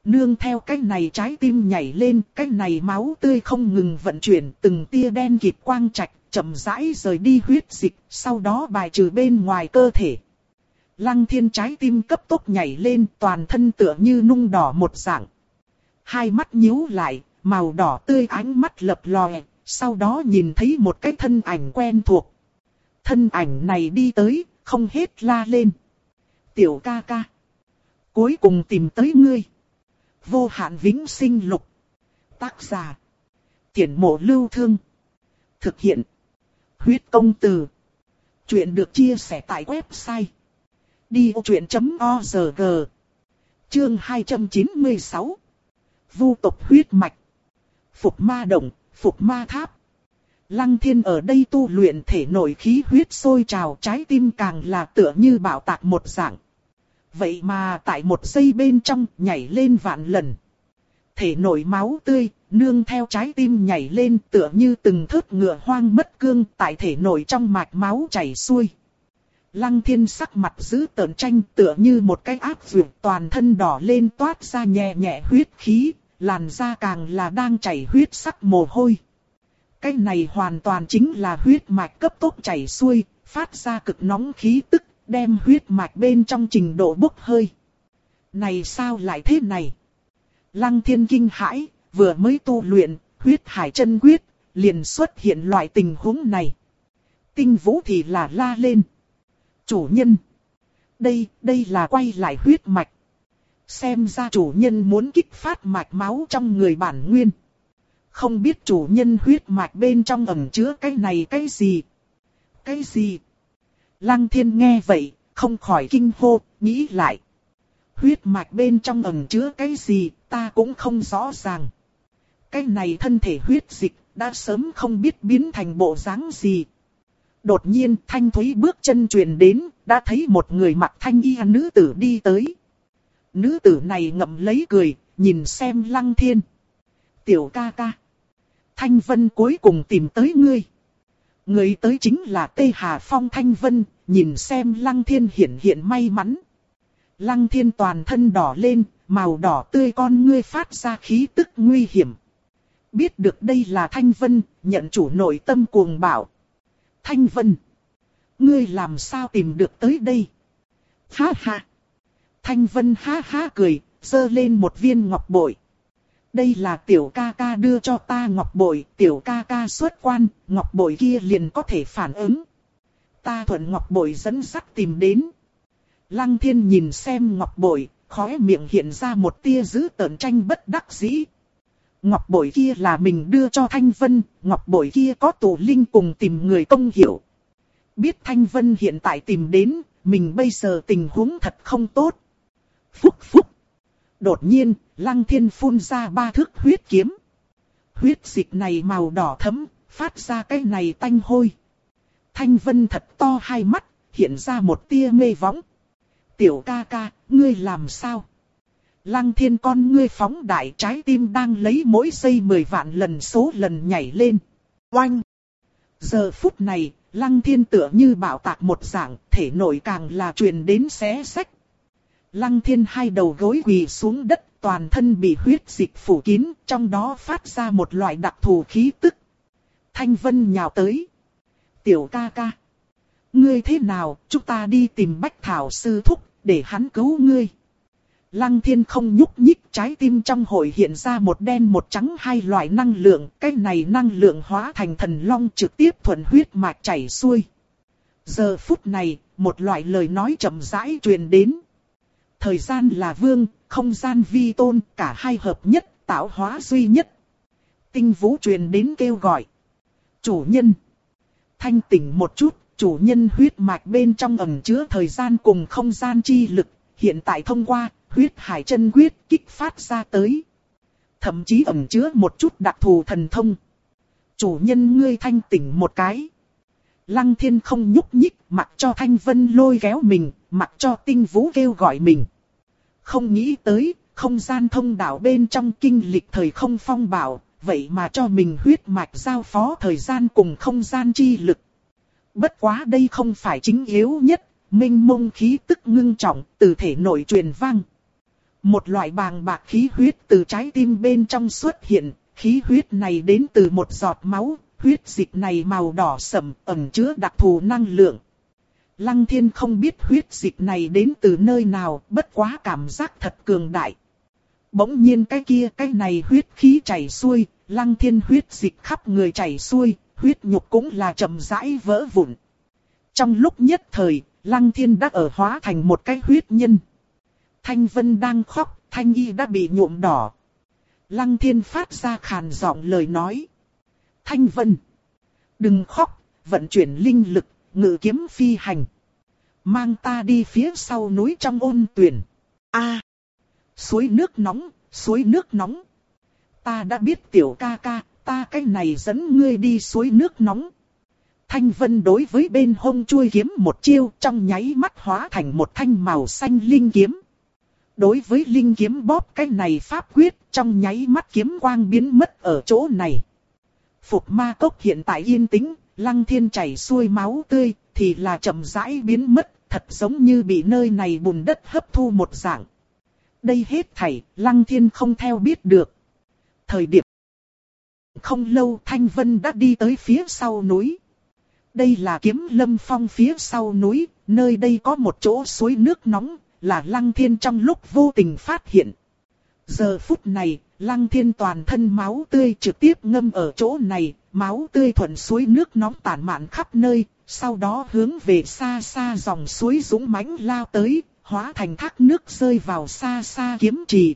Nương theo cái này trái tim nhảy lên, cái này máu tươi không ngừng vận chuyển, từng tia đen kịt quang trạch, chậm rãi rời đi huyết dịch, sau đó bài trừ bên ngoài cơ thể. Lăng thiên trái tim cấp tốc nhảy lên, toàn thân tựa như nung đỏ một dạng. Hai mắt nhíu lại, màu đỏ tươi ánh mắt lập lòe, sau đó nhìn thấy một cái thân ảnh quen thuộc. Thân ảnh này đi tới, không hết la lên. Tiểu ca ca. Cuối cùng tìm tới ngươi. Vô hạn vĩnh sinh lục. Tác giả. tiền mộ lưu thương. Thực hiện. Huyết công từ. Chuyện được chia sẻ tại website. Đi vô chuyện.org Chương 296 Vu tộc huyết mạch Phục ma động, phục ma tháp Lăng thiên ở đây tu luyện thể nội khí huyết sôi trào trái tim càng là tựa như bảo tạc một dạng vậy mà tại một giây bên trong nhảy lên vạn lần. Thể nổi máu tươi, nương theo trái tim nhảy lên tựa như từng thớt ngựa hoang mất cương tại thể nổi trong mạch máu chảy xuôi. Lăng thiên sắc mặt giữ tợn tranh tựa như một cái áp vượt toàn thân đỏ lên toát ra nhẹ nhẹ huyết khí, làn da càng là đang chảy huyết sắc mồ hôi. Cái này hoàn toàn chính là huyết mạch cấp tốc chảy xuôi, phát ra cực nóng khí tức, đem huyết mạch bên trong trình độ bốc hơi. Này sao lại thế này? Lăng thiên kinh hãi, vừa mới tu luyện, huyết hải chân quyết, liền xuất hiện loại tình huống này. Tinh vũ thì là la lên. Chủ nhân. Đây, đây là quay lại huyết mạch. Xem ra chủ nhân muốn kích phát mạch máu trong người bản nguyên. Không biết chủ nhân huyết mạch bên trong ẩn chứa cái này cái gì. Cái gì? Lăng thiên nghe vậy, không khỏi kinh hô, nghĩ lại. Huyết mạch bên trong ẩn chứa cái gì, ta cũng không rõ ràng. Cái này thân thể huyết dịch, đã sớm không biết biến thành bộ dáng gì. Đột nhiên thanh thúy bước chân truyền đến, đã thấy một người mặc thanh y nữ tử đi tới. Nữ tử này ngậm lấy cười, nhìn xem lăng thiên. Tiểu ca ca. Thanh Vân cuối cùng tìm tới ngươi. Người tới chính là Tê Hà Phong Thanh Vân, nhìn xem Lăng Thiên hiện hiện may mắn. Lăng Thiên toàn thân đỏ lên, màu đỏ tươi con ngươi phát ra khí tức nguy hiểm. Biết được đây là Thanh Vân, nhận chủ nội tâm cuồng bảo. Thanh Vân, ngươi làm sao tìm được tới đây? Ha ha! Thanh Vân ha ha cười, dơ lên một viên ngọc bội đây là tiểu ca ca đưa cho ta ngọc bội, tiểu ca ca xuất quan, ngọc bội kia liền có thể phản ứng. Ta thuận ngọc bội dẫn dắt tìm đến. Lăng thiên nhìn xem ngọc bội, khóe miệng hiện ra một tia giữ tợn tranh bất đắc dĩ. Ngọc bội kia là mình đưa cho Thanh Vân, ngọc bội kia có tổ linh cùng tìm người công hiểu. Biết Thanh Vân hiện tại tìm đến, mình bây giờ tình huống thật không tốt. Phúc phúc. Đột nhiên, lăng thiên phun ra ba thước huyết kiếm. Huyết dịch này màu đỏ thấm, phát ra cái này tanh hôi. Thanh vân thật to hai mắt, hiện ra một tia mê võng. Tiểu ca ca, ngươi làm sao? Lăng thiên con ngươi phóng đại trái tim đang lấy mỗi giây mười vạn lần số lần nhảy lên. Oanh! Giờ phút này, lăng thiên tựa như bảo tạc một dạng, thể nội càng là truyền đến xé sách. Lăng thiên hai đầu gối quỳ xuống đất, toàn thân bị huyết dịch phủ kín, trong đó phát ra một loại đặc thù khí tức. Thanh Vân nhào tới. Tiểu ca ca. Ngươi thế nào, chúng ta đi tìm Bách Thảo Sư Thúc, để hắn cứu ngươi. Lăng thiên không nhúc nhích trái tim trong hội hiện ra một đen một trắng hai loại năng lượng, cái này năng lượng hóa thành thần long trực tiếp thuần huyết mạch chảy xuôi. Giờ phút này, một loại lời nói chậm rãi truyền đến. Thời gian là vương, không gian vi tôn, cả hai hợp nhất, tạo hóa duy nhất. Tinh vũ truyền đến kêu gọi. Chủ nhân. Thanh tỉnh một chút, chủ nhân huyết mạch bên trong ẩn chứa thời gian cùng không gian chi lực, hiện tại thông qua, huyết hải chân quyết kích phát ra tới. Thậm chí ẩn chứa một chút đặc thù thần thông. Chủ nhân ngươi thanh tỉnh một cái. Lăng thiên không nhúc nhích, mặc cho thanh vân lôi kéo mình, mặc cho tinh vũ kêu gọi mình. Không nghĩ tới, không gian thông đạo bên trong kinh lịch thời không phong bảo, vậy mà cho mình huyết mạch giao phó thời gian cùng không gian chi lực. Bất quá đây không phải chính yếu nhất, minh mông khí tức ngưng trọng, từ thể nội truyền vang. Một loại bàng bạc khí huyết từ trái tim bên trong xuất hiện, khí huyết này đến từ một giọt máu, huyết dịch này màu đỏ sẫm, ẩn chứa đặc thù năng lượng. Lăng thiên không biết huyết dịch này đến từ nơi nào, bất quá cảm giác thật cường đại. Bỗng nhiên cái kia cái này huyết khí chảy xuôi, lăng thiên huyết dịch khắp người chảy xuôi, huyết nhục cũng là chậm rãi vỡ vụn. Trong lúc nhất thời, lăng thiên đã ở hóa thành một cái huyết nhân. Thanh Vân đang khóc, Thanh Y đã bị nhuộm đỏ. Lăng thiên phát ra khàn giọng lời nói. Thanh Vân, đừng khóc, vận chuyển linh lực, ngự kiếm phi hành. Mang ta đi phía sau núi trong ôn tuyển. A, suối nước nóng, suối nước nóng. Ta đã biết tiểu ca ca, ta cái này dẫn ngươi đi suối nước nóng. Thanh Vân đối với bên hông chuôi kiếm một chiêu trong nháy mắt hóa thành một thanh màu xanh linh kiếm. Đối với linh kiếm bóp cái này pháp quyết trong nháy mắt kiếm quang biến mất ở chỗ này. Phục ma cốc hiện tại yên tĩnh, lăng thiên chảy xuôi máu tươi, thì là chậm rãi biến mất, thật giống như bị nơi này bùn đất hấp thu một dạng. Đây hết thảy, lăng thiên không theo biết được. Thời điểm không lâu Thanh Vân đã đi tới phía sau núi. Đây là kiếm lâm phong phía sau núi, nơi đây có một chỗ suối nước nóng, là Lăng Thiên trong lúc vô tình phát hiện. Giờ phút này, Lăng Thiên toàn thân máu tươi trực tiếp ngâm ở chỗ này, máu tươi thuận suối nước nóng tản mạn khắp nơi, sau đó hướng về xa xa dòng suối dũng mãnh lao tới, hóa thành thác nước rơi vào xa xa kiếm trì.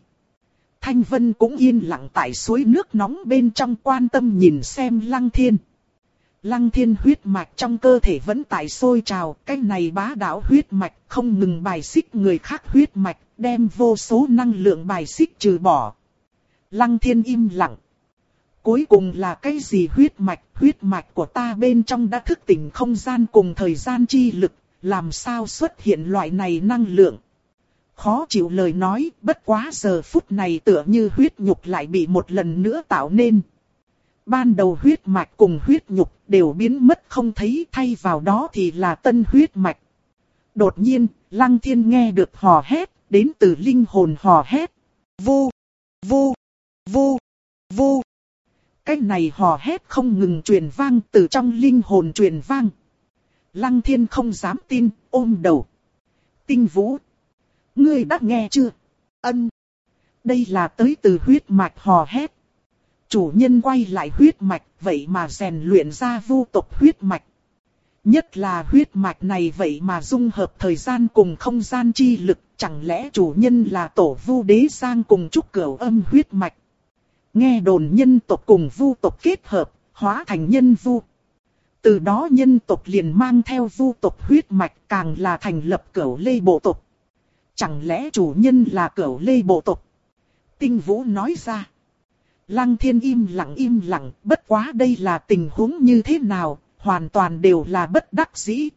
Thanh Vân cũng yên lặng tại suối nước nóng bên trong quan tâm nhìn xem Lăng Thiên. Lăng thiên huyết mạch trong cơ thể vẫn tại sôi trào, cái này bá đạo huyết mạch không ngừng bài xích người khác huyết mạch, đem vô số năng lượng bài xích trừ bỏ. Lăng thiên im lặng. Cuối cùng là cái gì huyết mạch, huyết mạch của ta bên trong đã thức tỉnh không gian cùng thời gian chi lực, làm sao xuất hiện loại này năng lượng. Khó chịu lời nói, bất quá giờ phút này tựa như huyết nhục lại bị một lần nữa tạo nên. Ban đầu huyết mạch cùng huyết nhục đều biến mất không thấy thay vào đó thì là tân huyết mạch. Đột nhiên, Lăng Thiên nghe được hò hét, đến từ linh hồn hò hét. Vô, vô, vô, vô. Cái này hò hét không ngừng truyền vang từ trong linh hồn truyền vang. Lăng Thiên không dám tin, ôm đầu. Tinh Vũ. Ngươi đã nghe chưa? Ân. Đây là tới từ huyết mạch hò hét chủ nhân quay lại huyết mạch, vậy mà rèn luyện ra vu tộc huyết mạch. Nhất là huyết mạch này vậy mà dung hợp thời gian cùng không gian chi lực, chẳng lẽ chủ nhân là tổ vu đế sang cùng trúc cửu âm huyết mạch. Nghe đồn nhân tộc cùng vu tộc kết hợp, hóa thành nhân vu. Từ đó nhân tộc liền mang theo vu tộc huyết mạch càng là thành lập cửu lê bộ tộc. Chẳng lẽ chủ nhân là cửu lê bộ tộc? Tinh Vũ nói ra. Lăng thiên im lặng im lặng, bất quá đây là tình huống như thế nào, hoàn toàn đều là bất đắc dĩ.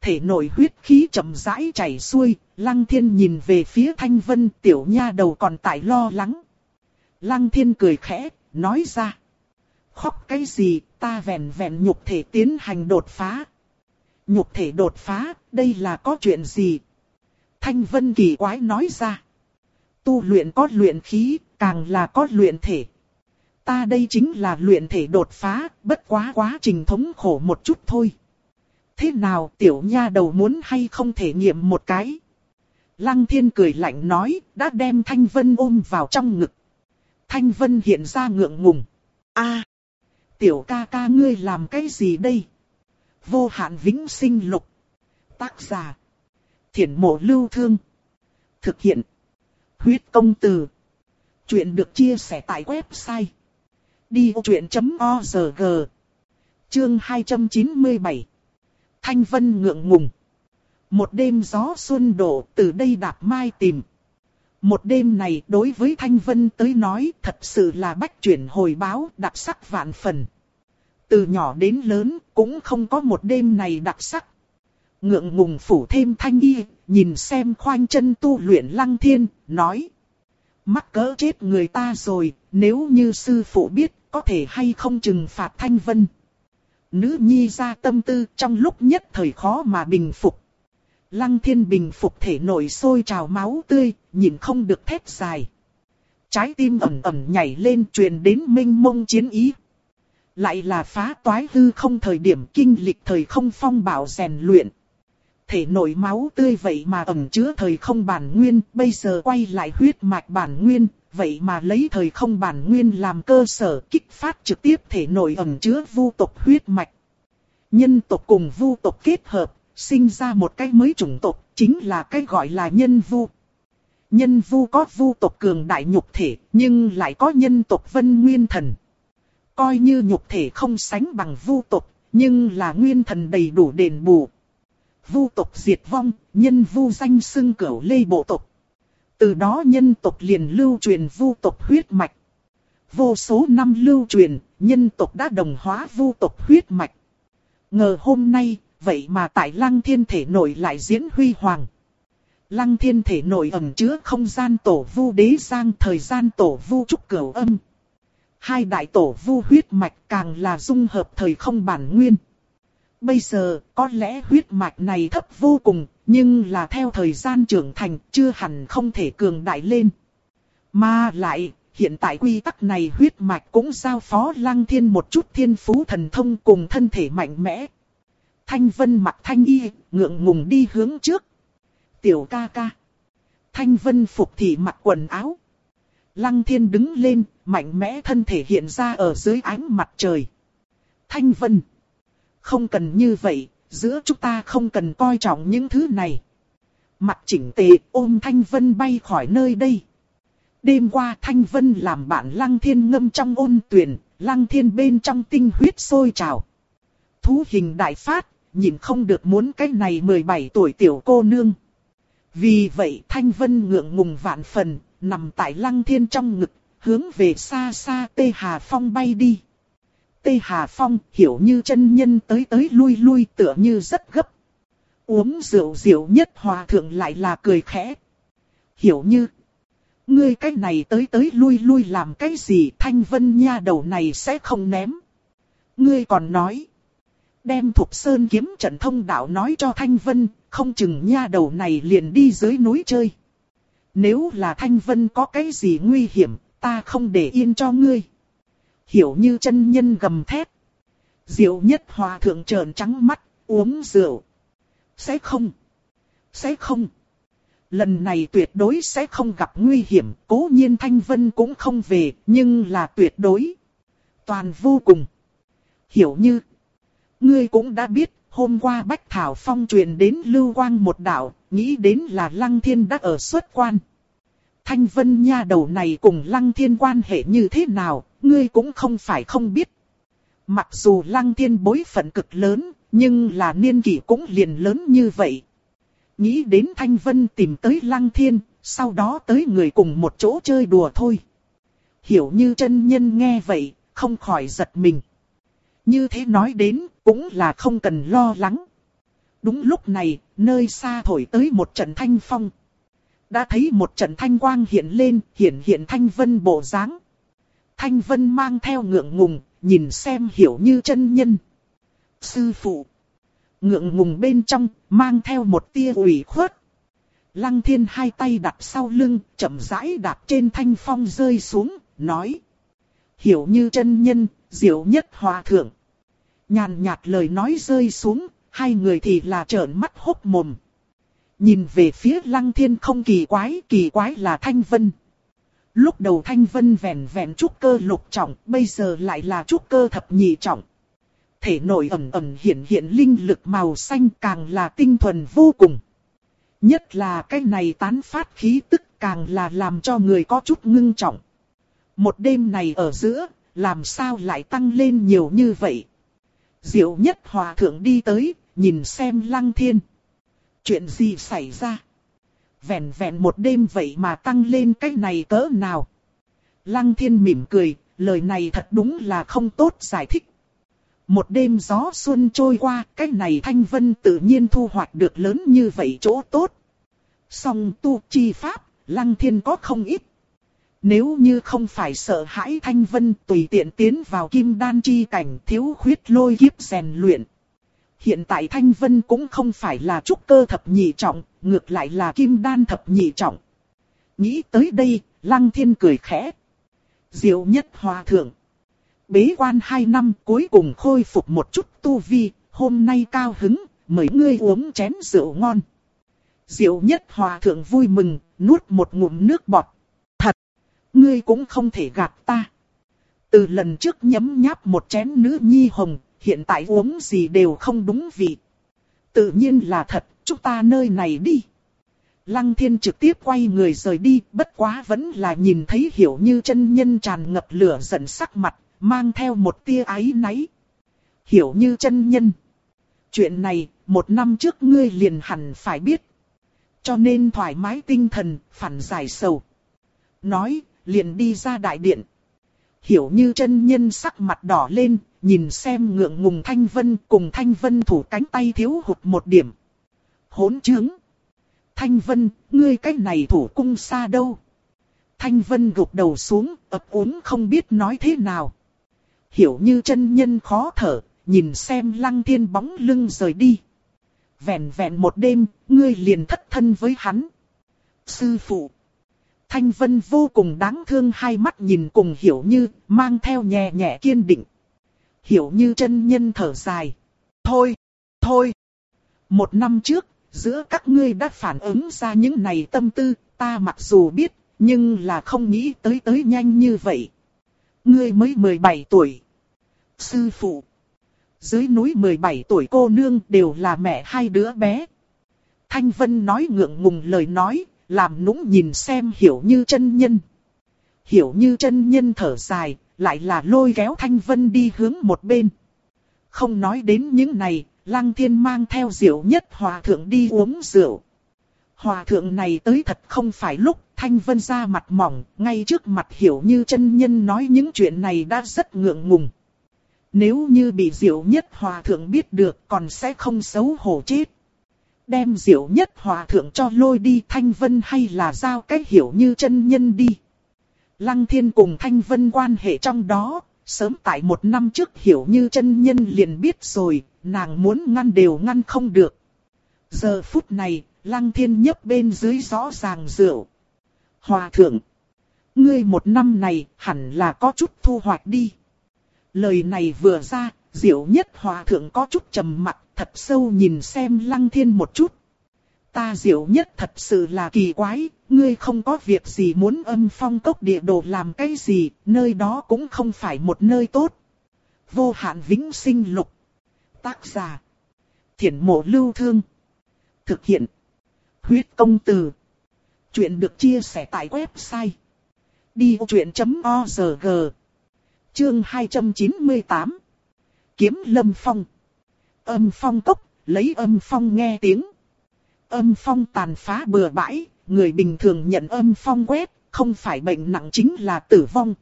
Thể nội huyết khí chậm rãi chảy xuôi, lăng thiên nhìn về phía thanh vân tiểu nha đầu còn tại lo lắng. Lăng thiên cười khẽ, nói ra. Khóc cái gì, ta vẹn vẹn nhục thể tiến hành đột phá. Nhục thể đột phá, đây là có chuyện gì? Thanh vân kỳ quái nói ra. Tu luyện có luyện khí, càng là có luyện thể. Ta đây chính là luyện thể đột phá, bất quá quá trình thống khổ một chút thôi. Thế nào tiểu nha đầu muốn hay không thể nghiệm một cái? Lăng thiên cười lạnh nói, đã đem Thanh Vân ôm vào trong ngực. Thanh Vân hiện ra ngượng ngùng. a, tiểu ca ca ngươi làm cái gì đây? Vô hạn vĩnh sinh lục. Tác giả. Thiển mộ lưu thương. Thực hiện. Huyết công từ. Chuyện được chia sẻ tại website đi truyện.org. Chương 297 Thanh Vân ngượng ngùng. Một đêm gió xuân đổ, từ đây đạp mai tìm. Một đêm này đối với Thanh Vân tới nói thật sự là bách chuyển hồi báo đặc sắc vạn phần. Từ nhỏ đến lớn cũng không có một đêm này đặc sắc. Ngượng ngùng phủ thêm thanh y, nhìn xem khoanh chân tu luyện lăng thiên, nói. Mắc cỡ chết người ta rồi, nếu như sư phụ biết có thể hay không trừng phạt Thanh Vân. Nữ nhi ra tâm tư trong lúc nhất thời khó mà bình phục. Lăng thiên bình phục thể nội sôi trào máu tươi, nhìn không được thét dài. Trái tim ẩm ẩm nhảy lên truyền đến minh mông chiến ý. Lại là phá toái hư không thời điểm kinh lịch thời không phong bảo rèn luyện. Thể nội máu tươi vậy mà ẩm chứa thời không bản nguyên, bây giờ quay lại huyết mạch bản nguyên, vậy mà lấy thời không bản nguyên làm cơ sở kích phát trực tiếp thể nội ẩn chứa vu tộc huyết mạch. Nhân tộc cùng vu tộc kết hợp, sinh ra một cái mới chủng tộc, chính là cái gọi là nhân vu. Nhân vu có vu tộc cường đại nhục thể, nhưng lại có nhân tộc vân nguyên thần. Coi như nhục thể không sánh bằng vu tộc, nhưng là nguyên thần đầy đủ đền bù. Vu tộc diệt vong, nhân vu danh xưng cửu lê bộ tộc. Từ đó nhân tộc liền lưu truyền vu tộc huyết mạch. Vô số năm lưu truyền, nhân tộc đã đồng hóa vu tộc huyết mạch. Ngờ hôm nay, vậy mà tại lăng thiên thể nội lại diễn huy hoàng. Lăng thiên thể nội ẩn chứa không gian tổ vu đế sang thời gian tổ vu trúc cửu âm. Hai đại tổ vu huyết mạch càng là dung hợp thời không bản nguyên. Bây giờ, có lẽ huyết mạch này thấp vô cùng, nhưng là theo thời gian trưởng thành, chưa hẳn không thể cường đại lên. Mà lại, hiện tại quy tắc này huyết mạch cũng giao phó lăng thiên một chút thiên phú thần thông cùng thân thể mạnh mẽ. Thanh Vân mặc thanh y, ngượng ngùng đi hướng trước. Tiểu ca ca. Thanh Vân phục thị mặc quần áo. Lăng thiên đứng lên, mạnh mẽ thân thể hiện ra ở dưới ánh mặt trời. Thanh Vân. Không cần như vậy, giữa chúng ta không cần coi trọng những thứ này. Mặt chỉnh tề ôm Thanh Vân bay khỏi nơi đây. Đêm qua Thanh Vân làm bạn Lăng Thiên ngâm trong ôn tuyển, Lăng Thiên bên trong tinh huyết sôi trào. Thú hình đại phát, nhìn không được muốn cái này 17 tuổi tiểu cô nương. Vì vậy Thanh Vân ngượng ngùng vạn phần, nằm tại Lăng Thiên trong ngực, hướng về xa xa Tê Hà Phong bay đi. Tê Hà Phong hiểu như chân nhân tới tới lui lui tựa như rất gấp. Uống rượu rượu nhất hòa thượng lại là cười khẽ. Hiểu như. Ngươi cái này tới tới lui lui làm cái gì thanh vân nha đầu này sẽ không ném. Ngươi còn nói. Đem Thục Sơn kiếm trận thông đạo nói cho Thanh Vân, không chừng nha đầu này liền đi dưới núi chơi. Nếu là Thanh Vân có cái gì nguy hiểm, ta không để yên cho ngươi hiểu như chân nhân gầm thét. Diệu nhất hòa thượng trợn trắng mắt, uống rượu. Sẽ không. Sẽ không. Lần này tuyệt đối sẽ không gặp nguy hiểm, cố nhiên Thanh Vân cũng không về, nhưng là tuyệt đối. Toàn vô cùng. Hiểu như. Ngươi cũng đã biết, hôm qua Bách Thảo Phong truyền đến Lưu Quang một đạo, nghĩ đến là Lăng Thiên đã ở xuất quan. Thanh Vân nha đầu này cùng Lăng Thiên quan hệ như thế nào, ngươi cũng không phải không biết. Mặc dù Lăng Thiên bối phận cực lớn, nhưng là niên kỷ cũng liền lớn như vậy. Nghĩ đến Thanh Vân tìm tới Lăng Thiên, sau đó tới người cùng một chỗ chơi đùa thôi. Hiểu như chân nhân nghe vậy, không khỏi giật mình. Như thế nói đến, cũng là không cần lo lắng. Đúng lúc này, nơi xa thổi tới một trận thanh phong đã thấy một trận thanh quang hiện lên, hiện hiện thanh vân bộ dáng. Thanh vân mang theo ngượng ngùng, nhìn xem hiểu như chân nhân. Sư phụ. Ngượng ngùng bên trong, mang theo một tia ủy khuất. Lăng thiên hai tay đặt sau lưng, chậm rãi đạp trên thanh phong rơi xuống, nói. Hiểu như chân nhân, diệu nhất hòa thượng. Nhàn nhạt lời nói rơi xuống, hai người thì là trợn mắt hốc mồm. Nhìn về phía lăng thiên không kỳ quái, kỳ quái là Thanh Vân. Lúc đầu Thanh Vân vẹn vẹn trúc cơ lục trọng, bây giờ lại là trúc cơ thập nhị trọng. Thể nội ẩn ẩn hiện hiện linh lực màu xanh càng là tinh thuần vô cùng. Nhất là cái này tán phát khí tức càng là làm cho người có chút ngưng trọng. Một đêm này ở giữa, làm sao lại tăng lên nhiều như vậy? Diệu nhất hòa thượng đi tới, nhìn xem lăng thiên. Chuyện gì xảy ra? Vẹn vẹn một đêm vậy mà tăng lên cái này cỡ nào? Lăng thiên mỉm cười, lời này thật đúng là không tốt giải thích. Một đêm gió xuân trôi qua, cái này thanh vân tự nhiên thu hoạch được lớn như vậy chỗ tốt. Song tu chi pháp, lăng thiên có không ít. Nếu như không phải sợ hãi thanh vân tùy tiện tiến vào kim đan chi cảnh thiếu khuyết lôi kiếp rèn luyện. Hiện tại Thanh Vân cũng không phải là trúc cơ thập nhị trọng, ngược lại là kim đan thập nhị trọng. Nghĩ tới đây, Lăng Thiên cười khẽ. Diệu nhất hòa thượng. Bế quan hai năm cuối cùng khôi phục một chút tu vi, hôm nay cao hứng, mời ngươi uống chén rượu ngon. Diệu nhất hòa thượng vui mừng, nuốt một ngụm nước bọt. Ngươi cũng không thể gạt ta. Từ lần trước nhấm nháp một chén nữ nhi hồng, hiện tại uống gì đều không đúng vị. Tự nhiên là thật, chúng ta nơi này đi. Lăng thiên trực tiếp quay người rời đi, bất quá vẫn là nhìn thấy hiểu như chân nhân tràn ngập lửa giận sắc mặt, mang theo một tia ái náy. Hiểu như chân nhân. Chuyện này, một năm trước ngươi liền hẳn phải biết. Cho nên thoải mái tinh thần, phản giải sầu. Nói, liền đi ra đại điện. Hiểu như chân nhân sắc mặt đỏ lên, nhìn xem ngượng ngùng Thanh Vân cùng Thanh Vân thủ cánh tay thiếu hụt một điểm. Hỗn trướng. Thanh Vân, ngươi cách này thủ cung xa đâu? Thanh Vân gục đầu xuống, ấp úng không biết nói thế nào. Hiểu như chân nhân khó thở, nhìn xem lăng thiên bóng lưng rời đi. Vẹn vẹn một đêm, ngươi liền thất thân với hắn. Sư phụ. Thanh Vân vô cùng đáng thương hai mắt nhìn cùng hiểu như, mang theo nhẹ nhẹ kiên định. Hiểu như chân nhân thở dài. Thôi, thôi. Một năm trước, giữa các ngươi đã phản ứng ra những này tâm tư, ta mặc dù biết, nhưng là không nghĩ tới tới nhanh như vậy. Ngươi mới 17 tuổi. Sư phụ. Dưới núi 17 tuổi cô nương đều là mẹ hai đứa bé. Thanh Vân nói ngượng ngùng lời nói, làm nũng nhìn xem hiểu như chân nhân. Hiểu như chân nhân thở dài, lại là lôi kéo Thanh Vân đi hướng một bên. Không nói đến những này, Lăng Thiên mang theo diệu nhất hòa thượng đi uống rượu. Hòa thượng này tới thật không phải lúc Thanh Vân ra mặt mỏng, ngay trước mặt hiểu như chân nhân nói những chuyện này đã rất ngượng ngùng. Nếu như bị diệu nhất hòa thượng biết được còn sẽ không xấu hổ chết. Đem diệu nhất hòa thượng cho lôi đi Thanh Vân hay là giao cái hiểu như chân nhân đi. Lăng thiên cùng Thanh Vân quan hệ trong đó, sớm tại một năm trước hiểu như chân nhân liền biết rồi, nàng muốn ngăn đều ngăn không được. Giờ phút này, lăng thiên nhấp bên dưới rõ ràng rượu. Hòa thượng, ngươi một năm này hẳn là có chút thu hoạch đi. Lời này vừa ra, diệu nhất hòa thượng có chút trầm mặt thật sâu nhìn xem lăng thiên một chút. Ta diệu nhất thật sự là kỳ quái, ngươi không có việc gì muốn âm phong cốc địa đồ làm cái gì, nơi đó cũng không phải một nơi tốt. Vô hạn vĩnh sinh lục. Tác giả. Thiển mộ lưu thương. Thực hiện. Huyết công từ. Chuyện được chia sẻ tại website. Đi vô chuyện.org Chương 298 Kiếm lâm phong Âm phong cốc, lấy âm phong nghe tiếng. Âm phong tàn phá bừa bãi, người bình thường nhận âm phong quét, không phải bệnh nặng chính là tử vong.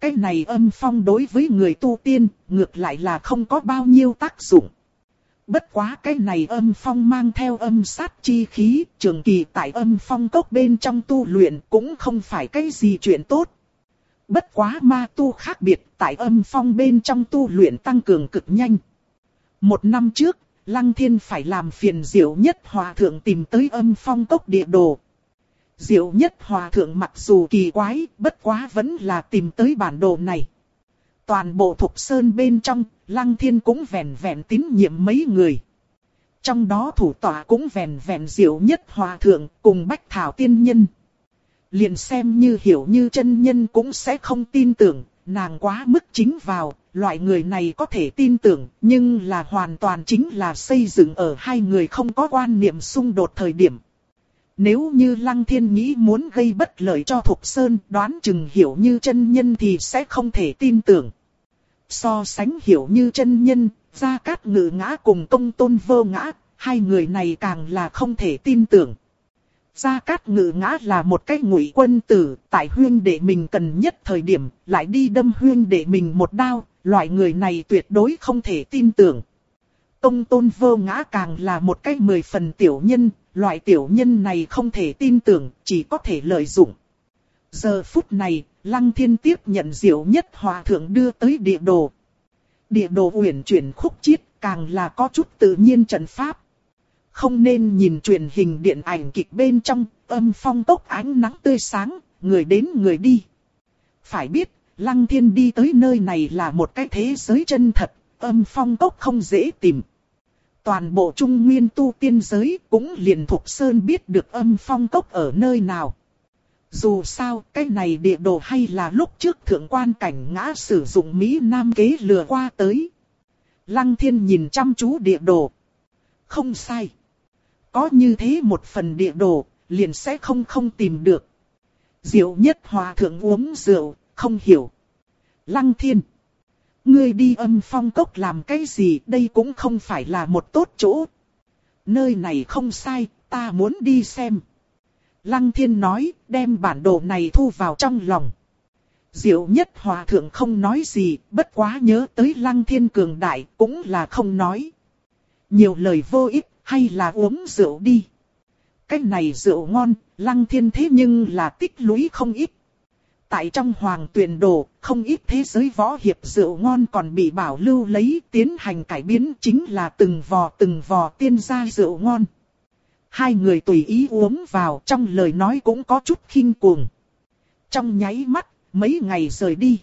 Cái này âm phong đối với người tu tiên, ngược lại là không có bao nhiêu tác dụng. Bất quá cái này âm phong mang theo âm sát chi khí, trường kỳ tại âm phong cốc bên trong tu luyện cũng không phải cái gì chuyện tốt. Bất quá ma tu khác biệt, tại âm phong bên trong tu luyện tăng cường cực nhanh. Một năm trước, Lăng Thiên phải làm phiền diệu nhất hòa thượng tìm tới âm phong cốc địa đồ. Diệu nhất hòa thượng mặc dù kỳ quái, bất quá vẫn là tìm tới bản đồ này. Toàn bộ thục sơn bên trong, Lăng Thiên cũng vẹn vẹn tín nhiệm mấy người. Trong đó thủ tọa cũng vẹn vẹn diệu nhất hòa thượng cùng bách thảo tiên nhân. Liền xem như hiểu như chân nhân cũng sẽ không tin tưởng, nàng quá mức chính vào, loại người này có thể tin tưởng, nhưng là hoàn toàn chính là xây dựng ở hai người không có quan niệm xung đột thời điểm. Nếu như Lăng Thiên nghĩ muốn gây bất lợi cho Thục Sơn, đoán chừng hiểu như chân nhân thì sẽ không thể tin tưởng. So sánh hiểu như chân nhân, Gia Cát Ngự Ngã cùng công tôn vô ngã, hai người này càng là không thể tin tưởng. Gia Cát Ngự Ngã là một cái ngụy quân tử, tại huyên đệ mình cần nhất thời điểm, lại đi đâm huyên đệ mình một đao, loại người này tuyệt đối không thể tin tưởng. Công tôn vô ngã càng là một cái mười phần tiểu nhân, loại tiểu nhân này không thể tin tưởng, chỉ có thể lợi dụng. Giờ phút này, Lăng Thiên tiếp nhận diệu nhất hòa thượng đưa tới địa đồ. Địa đồ uyển chuyển khúc chiết, càng là có chút tự nhiên trận pháp. Không nên nhìn truyền hình điện ảnh kịch bên trong, âm phong tốc ánh nắng tươi sáng, người đến người đi. Phải biết, Lăng Thiên đi tới nơi này là một cái thế giới chân thật, âm phong tốc không dễ tìm. Toàn bộ trung nguyên tu tiên giới cũng liền thuộc sơn biết được âm phong tốc ở nơi nào. Dù sao, cái này địa đồ hay là lúc trước thượng quan cảnh ngã sử dụng Mỹ Nam kế lừa qua tới. Lăng thiên nhìn chăm chú địa đồ. Không sai. Có như thế một phần địa đồ, liền sẽ không không tìm được. Diệu nhất hòa thượng uống rượu, không hiểu. Lăng thiên. Ngươi đi âm phong cốc làm cái gì đây cũng không phải là một tốt chỗ. Nơi này không sai, ta muốn đi xem. Lăng thiên nói, đem bản đồ này thu vào trong lòng. Diệu nhất hòa thượng không nói gì, bất quá nhớ tới lăng thiên cường đại, cũng là không nói. Nhiều lời vô ích, hay là uống rượu đi. Cái này rượu ngon, lăng thiên thế nhưng là tích lũy không ít. Tại trong hoàng tuyển đồ, không ít thế giới võ hiệp rượu ngon còn bị bảo lưu lấy tiến hành cải biến chính là từng vò từng vò tiên gia rượu ngon. Hai người tùy ý uống vào trong lời nói cũng có chút khinh cuồng. Trong nháy mắt, mấy ngày rời đi.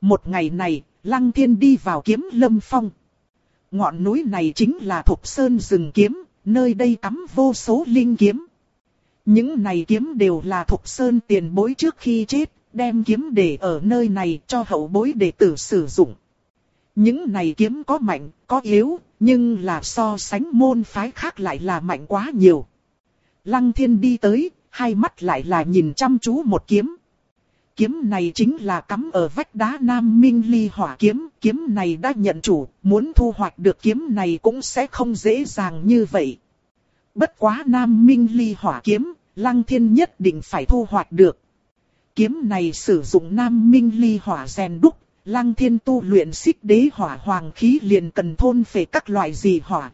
Một ngày này, Lăng Thiên đi vào kiếm lâm phong. Ngọn núi này chính là Thục Sơn rừng kiếm, nơi đây cắm vô số linh kiếm. Những này kiếm đều là Thục Sơn tiền bối trước khi chết, đem kiếm để ở nơi này cho hậu bối đệ tử sử dụng. Những này kiếm có mạnh, có yếu, nhưng là so sánh môn phái khác lại là mạnh quá nhiều. Lăng thiên đi tới, hai mắt lại là nhìn chăm chú một kiếm. Kiếm này chính là cắm ở vách đá Nam Minh Ly hỏa kiếm, kiếm này đã nhận chủ, muốn thu hoạch được kiếm này cũng sẽ không dễ dàng như vậy. Bất quá Nam Minh Ly hỏa kiếm, Lăng Thiên nhất định phải thu hoạch được. Kiếm này sử dụng Nam Minh Ly hỏa rèn đúc, Lăng Thiên tu luyện xích đế hỏa hoàng khí liền cần thôn phệ các loại gì hỏa.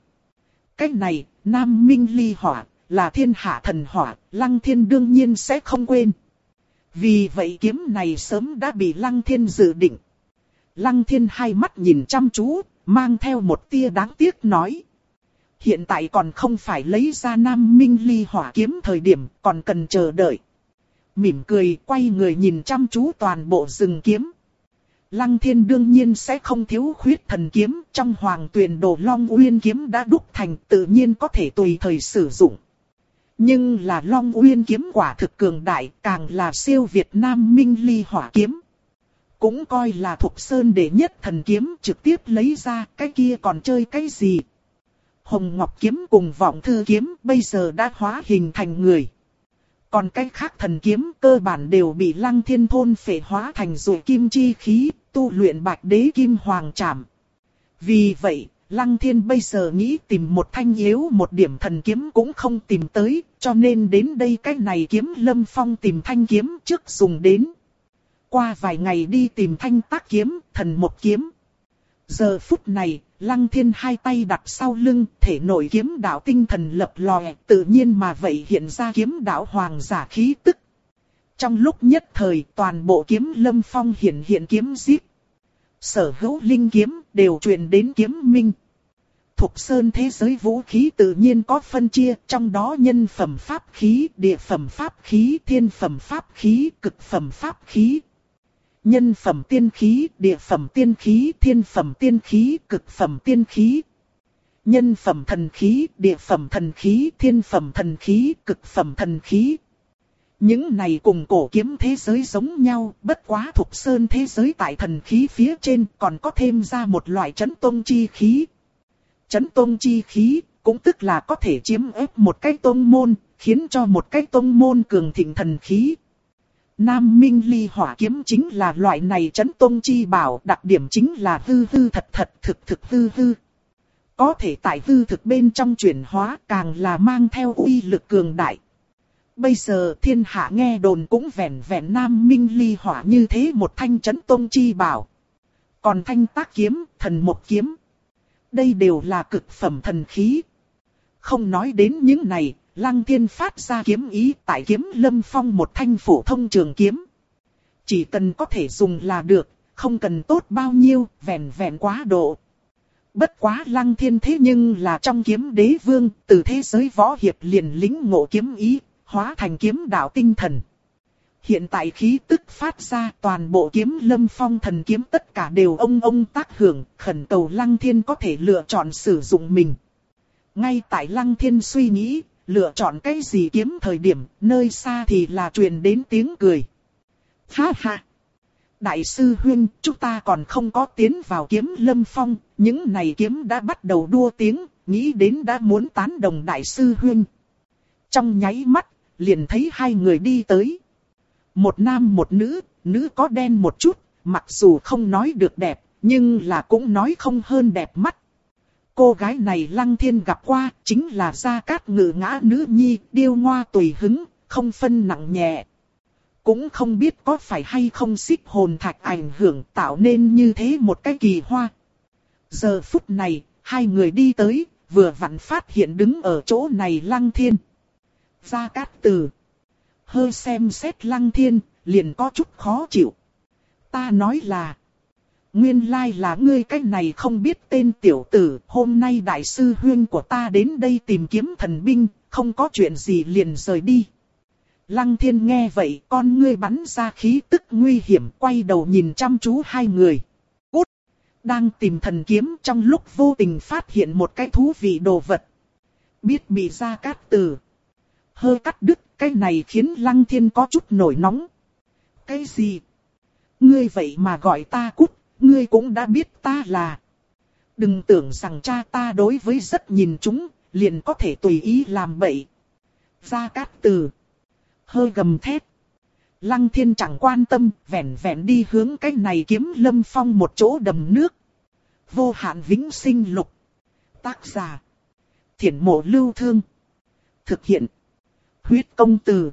Cách này, Nam Minh Ly hỏa, là thiên hạ thần hỏa, Lăng Thiên đương nhiên sẽ không quên. Vì vậy kiếm này sớm đã bị Lăng Thiên dự định. Lăng Thiên hai mắt nhìn chăm chú, mang theo một tia đáng tiếc nói. Hiện tại còn không phải lấy ra Nam Minh Ly hỏa kiếm thời điểm, còn cần chờ đợi. Mỉm cười quay người nhìn chăm chú toàn bộ rừng kiếm. Lăng thiên đương nhiên sẽ không thiếu khuyết thần kiếm, trong hoàng tuyển đồ long uyên kiếm đã đúc thành tự nhiên có thể tùy thời sử dụng. Nhưng là long uyên kiếm quả thực cường đại, càng là siêu Việt Nam Minh Ly hỏa kiếm. Cũng coi là thuộc sơn đệ nhất thần kiếm trực tiếp lấy ra, cái kia còn chơi cái gì. Hồng Ngọc kiếm cùng vọng thư kiếm bây giờ đã hóa hình thành người. Còn cái khác thần kiếm cơ bản đều bị lăng thiên thôn phệ hóa thành rồi kim chi khí, tu luyện bạch đế kim hoàng trảm. Vì vậy, lăng thiên bây giờ nghĩ tìm một thanh yếu một điểm thần kiếm cũng không tìm tới, cho nên đến đây cái này kiếm lâm phong tìm thanh kiếm trước dùng đến. Qua vài ngày đi tìm thanh tác kiếm, thần một kiếm. Giờ phút này, Lăng thiên hai tay đặt sau lưng, thể nội kiếm đạo tinh thần lập lòe, tự nhiên mà vậy hiện ra kiếm đạo hoàng giả khí tức. Trong lúc nhất thời, toàn bộ kiếm lâm phong hiện hiện kiếm giết. Sở hữu linh kiếm đều truyền đến kiếm minh. Thục sơn thế giới vũ khí tự nhiên có phân chia, trong đó nhân phẩm pháp khí, địa phẩm pháp khí, thiên phẩm pháp khí, cực phẩm pháp khí, nhân phẩm tiên khí, địa phẩm tiên khí, thiên phẩm tiên khí, cực phẩm tiên khí. Nhân phẩm thần khí, địa phẩm thần khí, thiên phẩm thần khí, cực phẩm thần khí. Những này cùng cổ kiếm thế giới giống nhau, bất quá thuộc sơn thế giới tại thần khí phía trên còn có thêm ra một loại chấn tông chi khí. Chấn tông chi khí, cũng tức là có thể chiếm ép một cái tông môn, khiến cho một cái tông môn cường thịnh thần khí, Nam Minh Ly hỏa kiếm chính là loại này chấn tôn chi bảo, đặc điểm chính là hư hư thật thật thực thực hư hư. Có thể tại hư thực bên trong chuyển hóa càng là mang theo uy lực cường đại. Bây giờ thiên hạ nghe đồn cũng vẹn vẹn Nam Minh Ly hỏa như thế một thanh chấn tôn chi bảo. Còn thanh tác kiếm, thần một kiếm. Đây đều là cực phẩm thần khí. Không nói đến những này, Lăng thiên phát ra kiếm ý tại kiếm lâm phong một thanh phổ thông trường kiếm. Chỉ cần có thể dùng là được, không cần tốt bao nhiêu, vẹn vẹn quá độ. Bất quá lăng thiên thế nhưng là trong kiếm đế vương, từ thế giới võ hiệp liền lính ngộ kiếm ý, hóa thành kiếm đạo tinh thần. Hiện tại khí tức phát ra toàn bộ kiếm lâm phong thần kiếm tất cả đều ông ông tác hưởng, khẩn cầu lăng thiên có thể lựa chọn sử dụng mình. Ngay tại lăng thiên suy nghĩ, lựa chọn cái gì kiếm thời điểm, nơi xa thì là truyền đến tiếng cười. Ha ha! Đại sư Huyên, chúng ta còn không có tiến vào kiếm lâm phong, những này kiếm đã bắt đầu đua tiếng, nghĩ đến đã muốn tán đồng Đại sư Huyên. Trong nháy mắt, liền thấy hai người đi tới. Một nam một nữ, nữ có đen một chút, mặc dù không nói được đẹp, nhưng là cũng nói không hơn đẹp mắt. Cô gái này lăng thiên gặp qua, chính là gia cát ngự ngã nữ nhi, điêu ngoa tùy hứng, không phân nặng nhẹ. cũng không biết có phải hay không xích hồn thạch ảnh hưởng tạo nên như thế một cái kỳ hoa. Giờ phút này, hai người đi tới, vừa vặn phát hiện đứng ở chỗ này lăng thiên. Gia Cát Từ. Hơi xem xét lăng thiên, liền có chút khó chịu. Ta nói là. Nguyên lai là ngươi cách này không biết tên tiểu tử, hôm nay đại sư huyên của ta đến đây tìm kiếm thần binh, không có chuyện gì liền rời đi. Lăng thiên nghe vậy, con ngươi bắn ra khí tức nguy hiểm, quay đầu nhìn chăm chú hai người. Cút! Đang tìm thần kiếm trong lúc vô tình phát hiện một cái thú vị đồ vật. Biết bị ra cát từ. Hơi cắt đứt, cái này khiến lăng thiên có chút nổi nóng. Cái gì? Ngươi vậy mà gọi ta cút, ngươi cũng đã biết ta là. Đừng tưởng rằng cha ta đối với rất nhìn chúng, liền có thể tùy ý làm bậy. Gia Cát Từ. Hơi gầm thét. Lăng thiên chẳng quan tâm, vẹn vẹn đi hướng cái này kiếm lâm phong một chỗ đầm nước. Vô hạn vĩnh sinh lục. Tác giả. Thiển mộ lưu thương. Thực hiện. Huyết công từ.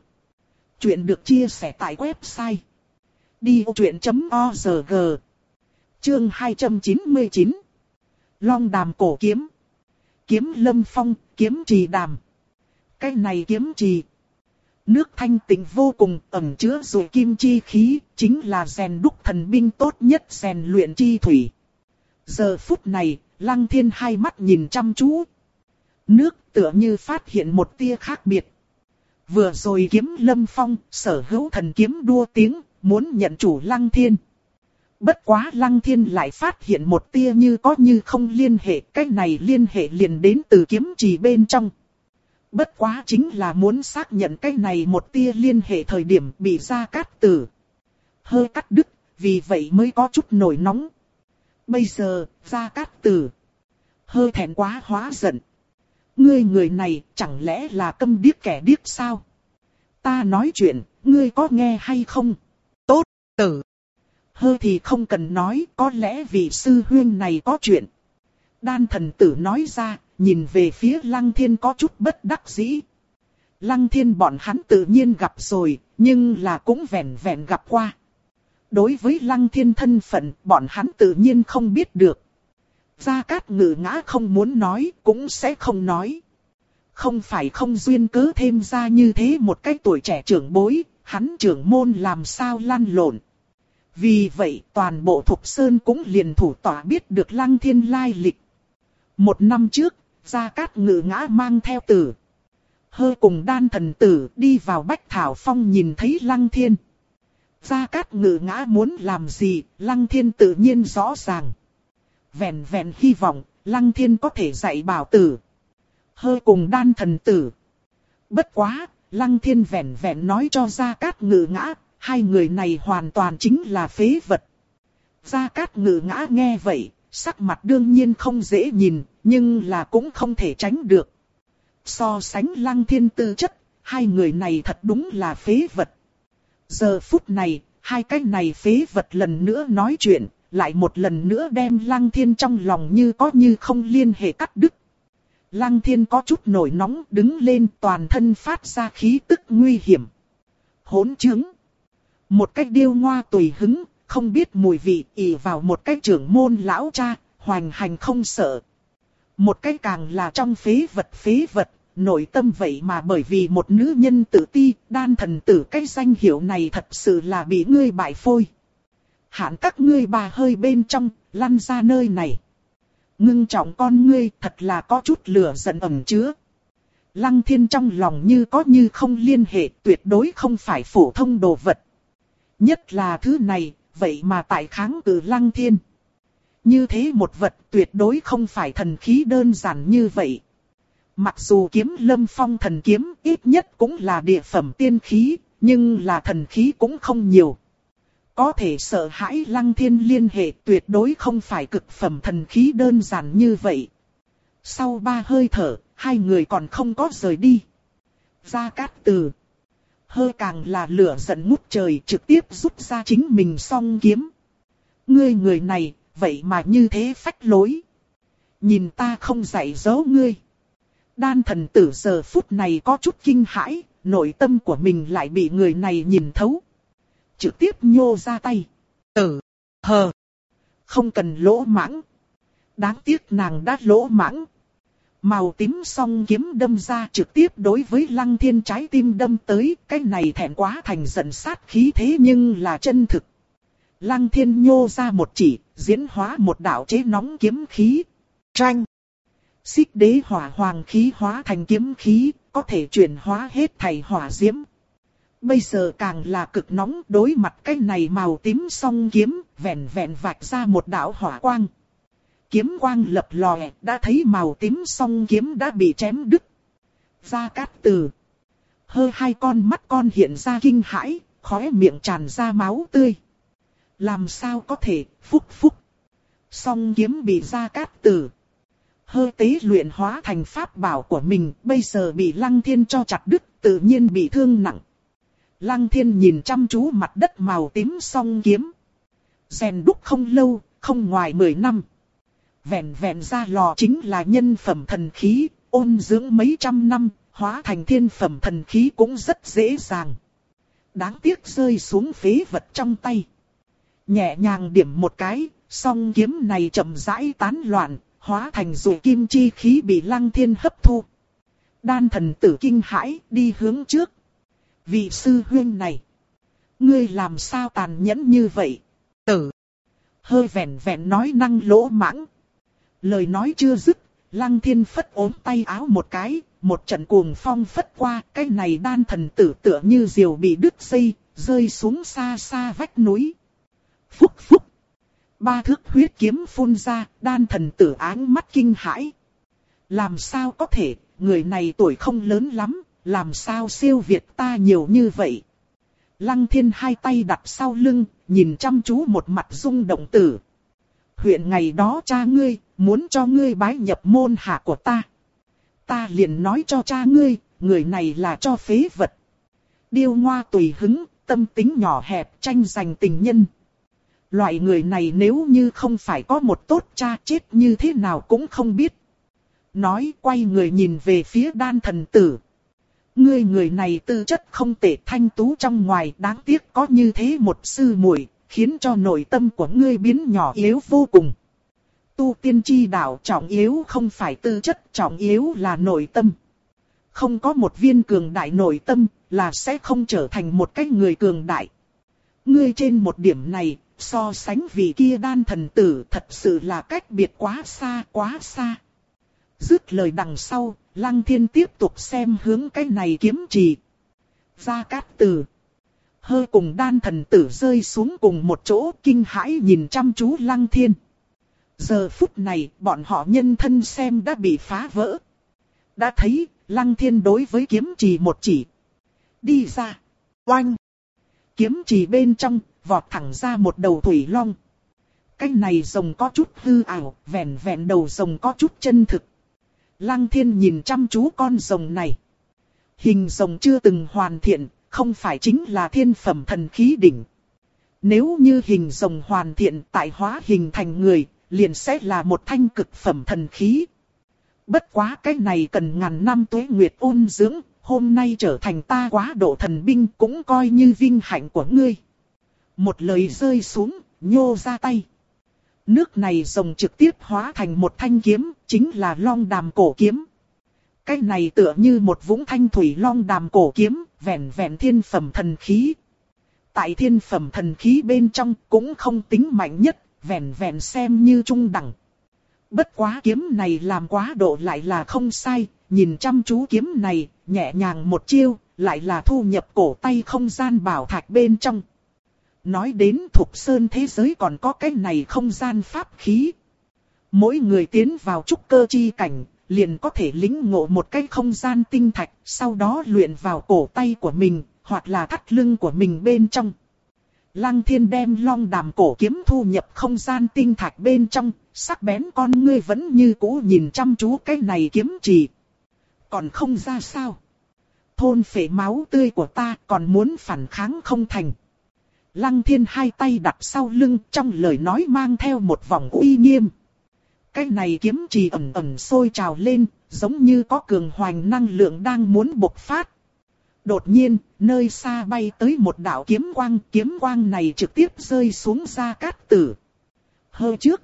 Chuyện được chia sẻ tại website. Đi vô chuyện.org Chương 299 Long đàm cổ kiếm Kiếm lâm phong, kiếm trì đàm Cái này kiếm trì Nước thanh tịnh vô cùng ẩm chứa rồi kim chi khí, chính là rèn đúc thần binh tốt nhất rèn luyện chi thủy. Giờ phút này, lăng thiên hai mắt nhìn chăm chú. Nước tựa như phát hiện một tia khác biệt. Vừa rồi kiếm lâm phong, sở hữu thần kiếm đua tiếng, muốn nhận chủ lăng thiên. Bất quá lăng thiên lại phát hiện một tia như có như không liên hệ, cái này liên hệ liền đến từ kiếm trì bên trong. Bất quá chính là muốn xác nhận cái này một tia liên hệ thời điểm bị ra cát tử. Hơi cắt đứt, vì vậy mới có chút nổi nóng. Bây giờ, ra cát tử. Hơi thẹn quá hóa giận. Ngươi người này chẳng lẽ là câm điếc kẻ điếc sao? Ta nói chuyện, ngươi có nghe hay không? Tốt, tử. hơ thì không cần nói, có lẽ vị sư huyên này có chuyện. Đan thần tử nói ra, nhìn về phía lăng thiên có chút bất đắc dĩ. Lăng thiên bọn hắn tự nhiên gặp rồi, nhưng là cũng vẹn vẹn gặp qua. Đối với lăng thiên thân phận, bọn hắn tự nhiên không biết được. Gia Cát ngự ngã không muốn nói, cũng sẽ không nói. Không phải không duyên cớ thêm ra như thế một cái tuổi trẻ trưởng bối, hắn trưởng môn làm sao lăn lộn. Vì vậy toàn bộ Thục Sơn cũng liền thủ tỏa biết được lăng thiên lai lịch. Một năm trước, Gia Cát ngự ngã mang theo tử. Hơ cùng đan thần tử đi vào Bách Thảo Phong nhìn thấy lăng thiên. Gia Cát ngự ngã muốn làm gì, lăng thiên tự nhiên rõ ràng. Vẹn vẹn hy vọng, lăng thiên có thể dạy bảo tử. hơi cùng đan thần tử. Bất quá, lăng thiên vẹn vẹn nói cho Gia Cát ngự ngã, hai người này hoàn toàn chính là phế vật. Gia Cát ngự ngã nghe vậy, sắc mặt đương nhiên không dễ nhìn, nhưng là cũng không thể tránh được. So sánh lăng thiên tư chất, hai người này thật đúng là phế vật. Giờ phút này, hai cái này phế vật lần nữa nói chuyện, lại một lần nữa đem lăng thiên trong lòng như có như không liên hệ cắt đứt. Lăng thiên có chút nổi nóng đứng lên toàn thân phát ra khí tức nguy hiểm. Hỗn chứng. Một cách điêu ngoa tùy hứng, không biết mùi vị ỉ vào một cái trưởng môn lão cha, hoành hành không sợ. Một cái càng là trong phế vật phế vật, nội tâm vậy mà bởi vì một nữ nhân tự ti, đan thần tử cái danh hiệu này thật sự là bị ngươi bại phôi. Hạn các ngươi bà hơi bên trong, lăn ra nơi này. Ngưng trọng con ngươi thật là có chút lửa giận ẩm chứa. Lăng thiên trong lòng như có như không liên hệ tuyệt đối không phải phổ thông đồ vật. Nhất là thứ này, vậy mà tại kháng cự lăng thiên. Như thế một vật tuyệt đối không phải thần khí đơn giản như vậy. Mặc dù kiếm lâm phong thần kiếm ít nhất cũng là địa phẩm tiên khí, nhưng là thần khí cũng không nhiều. Có thể sợ hãi lăng thiên liên hệ tuyệt đối không phải cực phẩm thần khí đơn giản như vậy. Sau ba hơi thở, hai người còn không có rời đi. Gia Cát Từ hơi càng là lửa giận ngút trời trực tiếp rút ra chính mình song kiếm. Ngươi người này, vậy mà như thế phách lối. Nhìn ta không dạy dỗ ngươi. Đan thần tử giờ phút này có chút kinh hãi, nội tâm của mình lại bị người này nhìn thấu trực tiếp nhô ra tay. Tử, hờ, không cần lỗ mãng. Đáng tiếc nàng đã lỗ mãng. Màu tím song kiếm đâm ra trực tiếp đối với lăng thiên trái tim đâm tới, cái này thẹn quá thành giận sát khí thế nhưng là chân thực. Lăng thiên nhô ra một chỉ, diễn hóa một đạo chế nóng kiếm khí. Tranh. Xích đế hỏa hoàng khí hóa thành kiếm khí, có thể chuyển hóa hết thảy hỏa diễm. Bây giờ càng là cực nóng đối mặt cái này màu tím song kiếm, vẹn vẹn vạch ra một đạo hỏa quang. Kiếm quang lập lòe, đã thấy màu tím song kiếm đã bị chém đứt. Gia Cát Từ. Hơ hai con mắt con hiện ra kinh hãi, khóe miệng tràn ra máu tươi. Làm sao có thể, phúc phúc. Song kiếm bị Gia Cát Từ. Hơ tế luyện hóa thành pháp bảo của mình, bây giờ bị Lăng Thiên cho chặt đứt, tự nhiên bị thương nặng. Lăng Thiên nhìn chăm chú mặt đất màu tím song kiếm. Rèn đúc không lâu, không ngoài 10 năm vẹn vẹn ra lò chính là nhân phẩm thần khí, ôn dưỡng mấy trăm năm, hóa thành thiên phẩm thần khí cũng rất dễ dàng. Đáng tiếc rơi xuống phế vật trong tay. Nhẹ nhàng điểm một cái, song kiếm này chậm rãi tán loạn, hóa thành rùi kim chi khí bị lăng thiên hấp thu. Đan thần tử kinh hãi, đi hướng trước. Vị sư huyên này, ngươi làm sao tàn nhẫn như vậy? Tử, hơi vẻn vẻn nói năng lỗ mãng, Lời nói chưa dứt, lăng thiên phất ốm tay áo một cái, một trận cuồng phong phất qua, cái này đan thần tử tựa như diều bị đứt dây, rơi xuống xa xa vách núi. Phúc phúc! Ba thước huyết kiếm phun ra, đan thần tử áng mắt kinh hãi. Làm sao có thể, người này tuổi không lớn lắm, làm sao siêu việt ta nhiều như vậy. Lăng thiên hai tay đặt sau lưng, nhìn chăm chú một mặt rung động tử. Huyện ngày đó cha ngươi, muốn cho ngươi bái nhập môn hạ của ta. Ta liền nói cho cha ngươi, người này là cho phế vật. Điêu ngoa tùy hứng, tâm tính nhỏ hẹp, tranh giành tình nhân. Loại người này nếu như không phải có một tốt cha chết như thế nào cũng không biết. Nói quay người nhìn về phía đan thần tử. Ngươi người này tư chất không tệ thanh tú trong ngoài đáng tiếc có như thế một sư muội khiến cho nội tâm của ngươi biến nhỏ yếu vô cùng tu tiên chi đạo trọng yếu không phải tư chất, trọng yếu là nội tâm. Không có một viên cường đại nội tâm, là sẽ không trở thành một cái người cường đại. Ngươi trên một điểm này, so sánh vị kia đan thần tử thật sự là cách biệt quá xa, quá xa. Dứt lời đằng sau, Lăng Thiên tiếp tục xem hướng cái này kiếm trì. Gia Cát Tử. Hơ cùng đan thần tử rơi xuống cùng một chỗ kinh hãi nhìn chăm chú Lăng Thiên. Giờ phút này, bọn họ nhân thân xem đã bị phá vỡ. Đã thấy, lăng thiên đối với kiếm trì một chỉ. Đi ra. Oanh. Kiếm trì bên trong, vọt thẳng ra một đầu thủy long. Cái này rồng có chút hư ảo, vẹn vẹn đầu rồng có chút chân thực. Lăng thiên nhìn chăm chú con rồng này. Hình rồng chưa từng hoàn thiện, không phải chính là thiên phẩm thần khí đỉnh. Nếu như hình rồng hoàn thiện tại hóa hình thành người, liền sẽ là một thanh cực phẩm thần khí. Bất quá cái này cần ngàn năm tuế nguyệt ôn dưỡng, hôm nay trở thành ta quá độ thần binh cũng coi như vinh hạnh của ngươi. Một lời rơi xuống, nhô ra tay. Nước này rồng trực tiếp hóa thành một thanh kiếm, chính là long đàm cổ kiếm. Cái này tựa như một vũng thanh thủy long đàm cổ kiếm, vẹn vẹn thiên phẩm thần khí. Tại thiên phẩm thần khí bên trong cũng không tính mạnh nhất, vẹn vẹn xem như trung đẳng. Bất quá kiếm này làm quá độ lại là không sai, nhìn chăm chú kiếm này, nhẹ nhàng một chiêu, lại là thu nhập cổ tay không gian bảo thạch bên trong. Nói đến thuộc sơn thế giới còn có cái này không gian pháp khí. Mỗi người tiến vào trúc cơ chi cảnh, liền có thể lính ngộ một cái không gian tinh thạch, sau đó luyện vào cổ tay của mình, hoặc là thắt lưng của mình bên trong. Lăng thiên đem long đàm cổ kiếm thu nhập không gian tinh thạch bên trong, sắc bén con ngươi vẫn như cũ nhìn chăm chú cái này kiếm trì, Còn không ra sao? Thôn phệ máu tươi của ta còn muốn phản kháng không thành. Lăng thiên hai tay đặt sau lưng trong lời nói mang theo một vòng uy nghiêm. Cái này kiếm trì ẩm ẩm sôi trào lên, giống như có cường hoành năng lượng đang muốn bộc phát. Đột nhiên, nơi xa bay tới một đạo kiếm quang, kiếm quang này trực tiếp rơi xuống Gia Cát Tử. Hơ trước.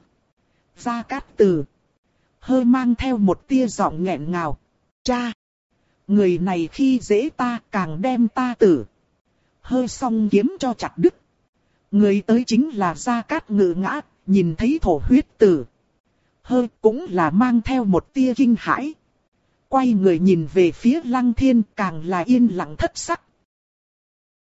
Gia Cát Tử. Hơ mang theo một tia giọng nghẹn ngào. Cha. Người này khi dễ ta càng đem ta tử. Hơ song kiếm cho chặt đứt. Người tới chính là Gia Cát Ngự ngã, nhìn thấy thổ huyết tử. Hơ cũng là mang theo một tia kinh hãi. Quay người nhìn về phía lăng thiên càng là yên lặng thất sắc.